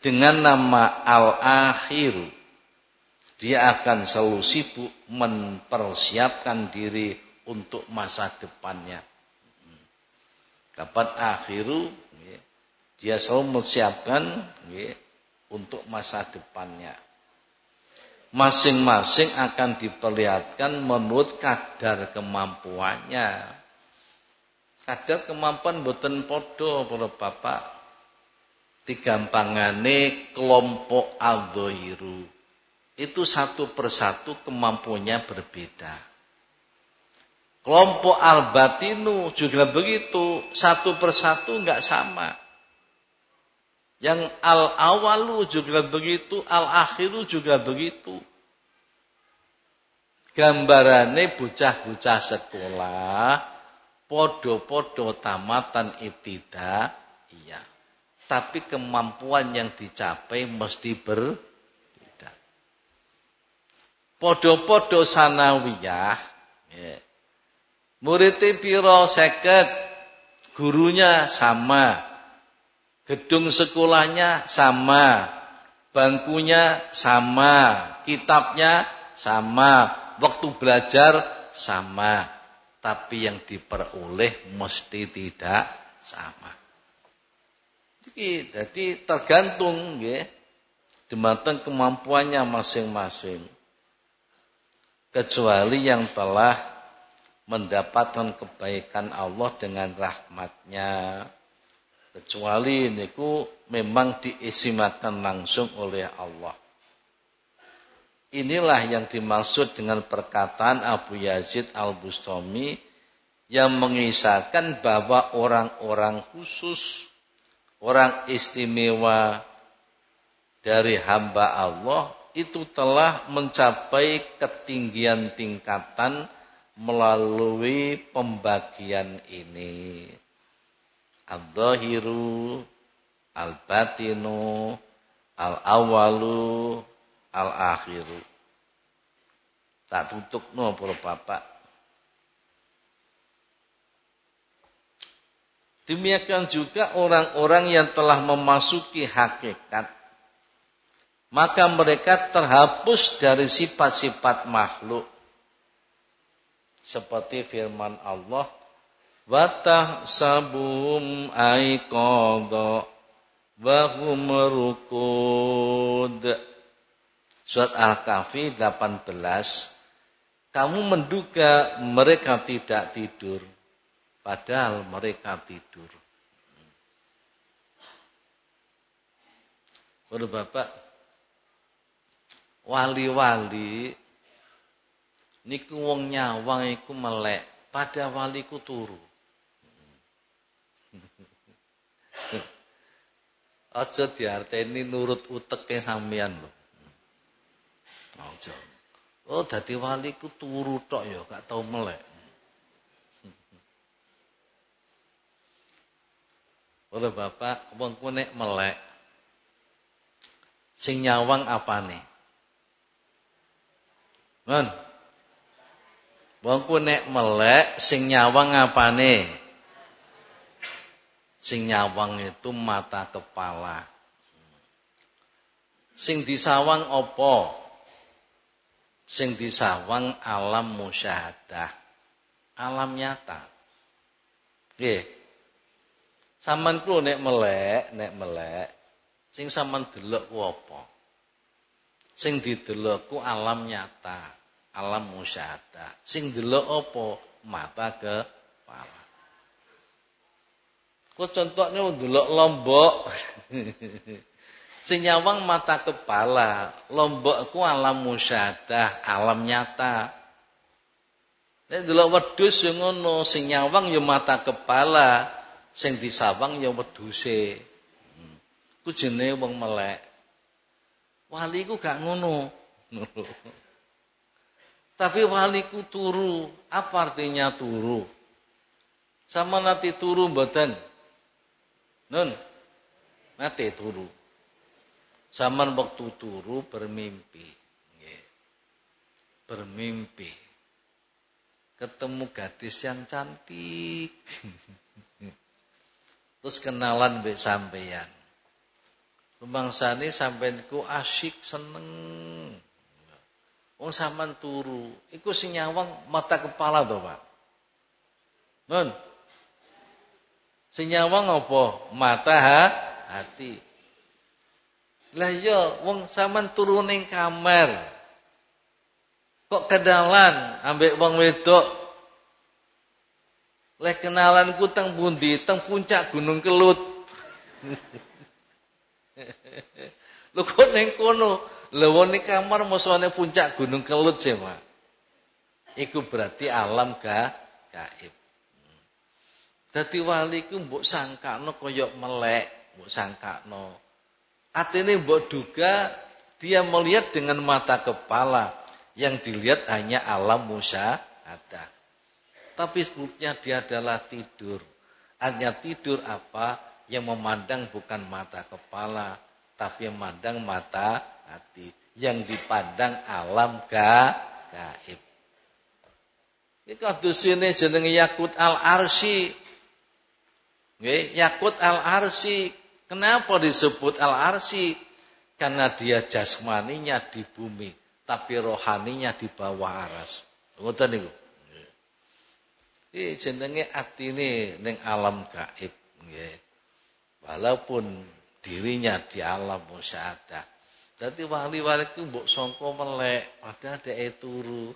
dengan nama Al-Akhir, dia akan selalu sibuk mempersiapkan diri untuk masa depannya. Dapat akhiru, dia selalu mempersiapkan untuk masa depannya. Masing-masing akan diperlihatkan menurut kadar kemampuannya. Kadang kemampuan boten podo para bapak. Digampangane kelompok al Itu satu persatu kemampuannya berbeda. Kelompok al-batinu juga begitu. Satu persatu enggak sama. Yang al-awalu juga begitu. Al-akhiru juga begitu. Gambarannya bocah-bocah sekolah podo-podo tamatan ibtida iya. Tapi kemampuan yang dicapai mesti berbeda. Podo-podo sanawiyah. Ya. Muridnya piro seket. Gurunya sama. Gedung sekolahnya sama. Bangkunya sama. Kitabnya sama. Waktu belajar sama. Tapi yang diperoleh mesti tidak sama. Jadi tergantung ya. Dematang kemampuannya masing-masing. Kecuali yang telah mendapatkan kebaikan Allah dengan rahmatnya. Kecuali niku memang diisimakan langsung oleh Allah. Inilah yang dimaksud dengan perkataan Abu Yazid Al-Bustami yang mengisahkan bahwa orang-orang khusus, orang istimewa dari hamba Allah itu telah mencapai ketinggian tingkatan melalui pembagian ini. Al-Zahiru, Al-Batinu, Al-Awalu, al-akhiru. Tak tutup no para bapak. Demikian juga orang-orang yang telah memasuki hakikat. Maka mereka terhapus dari sifat-sifat makhluk. Seperti firman Allah. Watah sabum aiqadha. Wahum rukud. Surat Al-Kahfi 18. Kamu menduga mereka tidak tidur. Padahal mereka tidur. Waduh Bapak, wali-wali niku wong nyawang iku melek, pada waliku turu. Aja diarteni nurut uteke sampean lho. Aja. Oh dadi wali ku turu tok ya, gak tau melek. Oleh Bapak, wong ku nek melek sing nyawang apane? Ngon. Wong ku nek melek sing nyawang apane? Sing nyawang itu mata kepala. Sing disawang opo? sing disawang alam musyahadah. Alam nyata. Nggih. Saman ku nek melek, nek melek, sing sampean delok ku apa? Sing didelok ku alam nyata, alam musyahadah. Sing delok apa? Mata ke kepala. Kok contohnya delok lombok. Senyawang mata kepala, lombokku alam musyadah, alam nyata. Nek delok wedhus yo ngono, sing nyawang yo mata kepala, sing disawang yo wedhuse. Hmm. Ku jenenge wong melek. Wali ku gak ngono. Tapi waliku turu. Apa artinya turu? Sama nanti turu mboten. Nun. Nanti turu. Zaman waktu turu bermimpi. Bermimpi. Ketemu gadis yang cantik. Terus kenalan mbek sampeyan. Rumangsane sampeyanku asyik seneng. Wong sampean turu, iku sing nyawang mata kepala to, Pak. Nun. Sing nyawang apa? Mata ha? hati. Lah iya wong sampean turun ning kamar. Kok kenalan ambek wong wedok? Leh kenalanku teng pundi? Teng puncak Gunung Kelut. Lho kok ning kono? Ning kamar mosone puncak Gunung Kelut sih, Pak. Iku berarti alam ga gaib. Dadi wali ku mbok sangkakno kaya melek, mbok sangkakno Artinya mbok duga dia melihat dengan mata kepala yang dilihat hanya alam musyahadah. tapi sebutnya dia adalah tidur. Hanya tidur apa? Yang memandang bukan mata kepala, tapi yang memandang mata hati. Yang dipandang alam ga, gaib. Ini kados ini jenenge Yakut Al-Arsy. Nggih, Yakut Al-Arsy. Kenapa disebut Al-Arsy? Karena dia jasmaninya di bumi, tapi rohaninya di bawah aras. Ngoten niku. Iki jenenge atine ning alam gaib nggih. Walaupun dirinya di alam musyahadah. Dadi wali-wali ku mbok sangka melek, padahal dhek turu.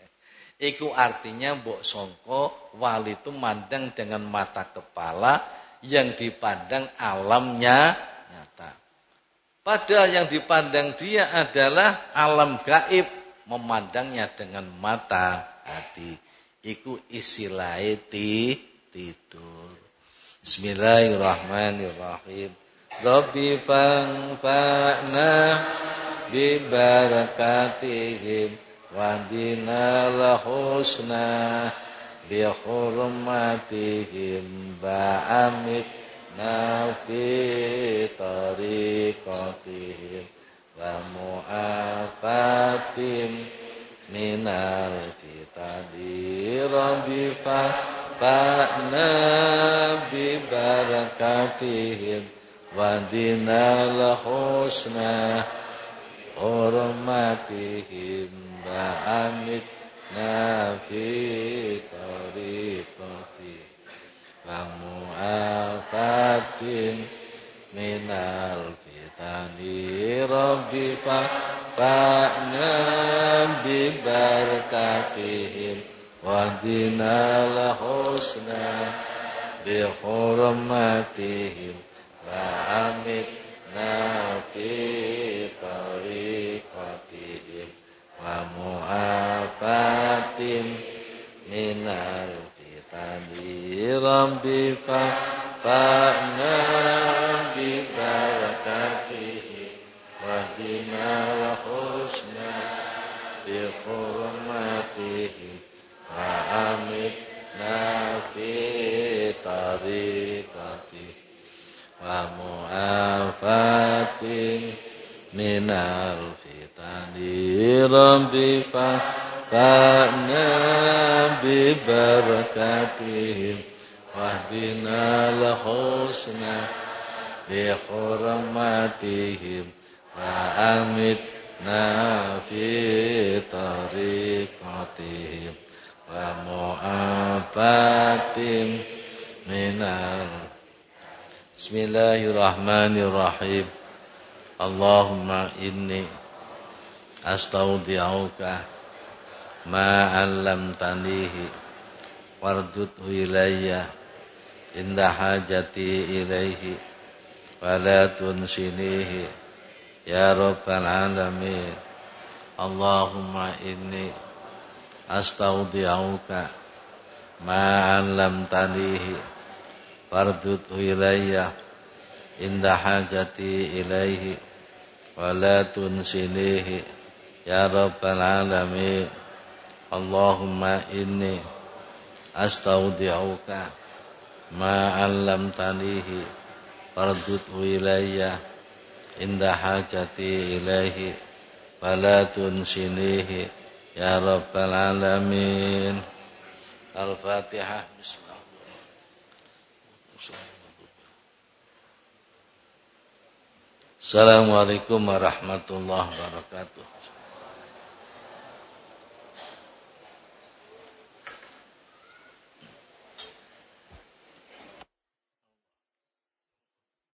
Iku artinya mbok sangka wali itu mandang dengan mata kepala yang dipandang alamnya nyata. Padahal yang dipandang dia adalah alam gaib, memandangnya dengan mata hati. Iku istilah tidur. Bismillahirrahmanirrahim. Rabbi fa'na bi barakatihim wa dina lahusna bi hurmatihim ba'amit nafi tariqatihim wa mu'afatim minal fitadi rabbi fa'na bi barakatihim wa dinal husna hurmatihim wa amit nafi tariqatihim kamu afatin minal fitani rabbi fa'na bi barakatihim بحرماتهم وأمتنا في طريقتهم ومعافاة من بسم الله الرحمن الرحيم اللهم إني أستودعك ma 'allamtanihi wardudhu ilayya inda hajati ilaihi wala tunsinihi ya rabbal alamin. Allahumma inni astaudi'uka ma 'allamtanihi wardudhu ilayya inda hajati ilaihi wala tunsinihi ya rabbal alamin. Allahumma inni astaudi'uka ma 'allamtanihi fardudhu ilayya inda hajati ilaihi fala tunsinihi ya rabbal alamin. Al-Fatihah Assalamualaikum warahmatullahi wabarakatuh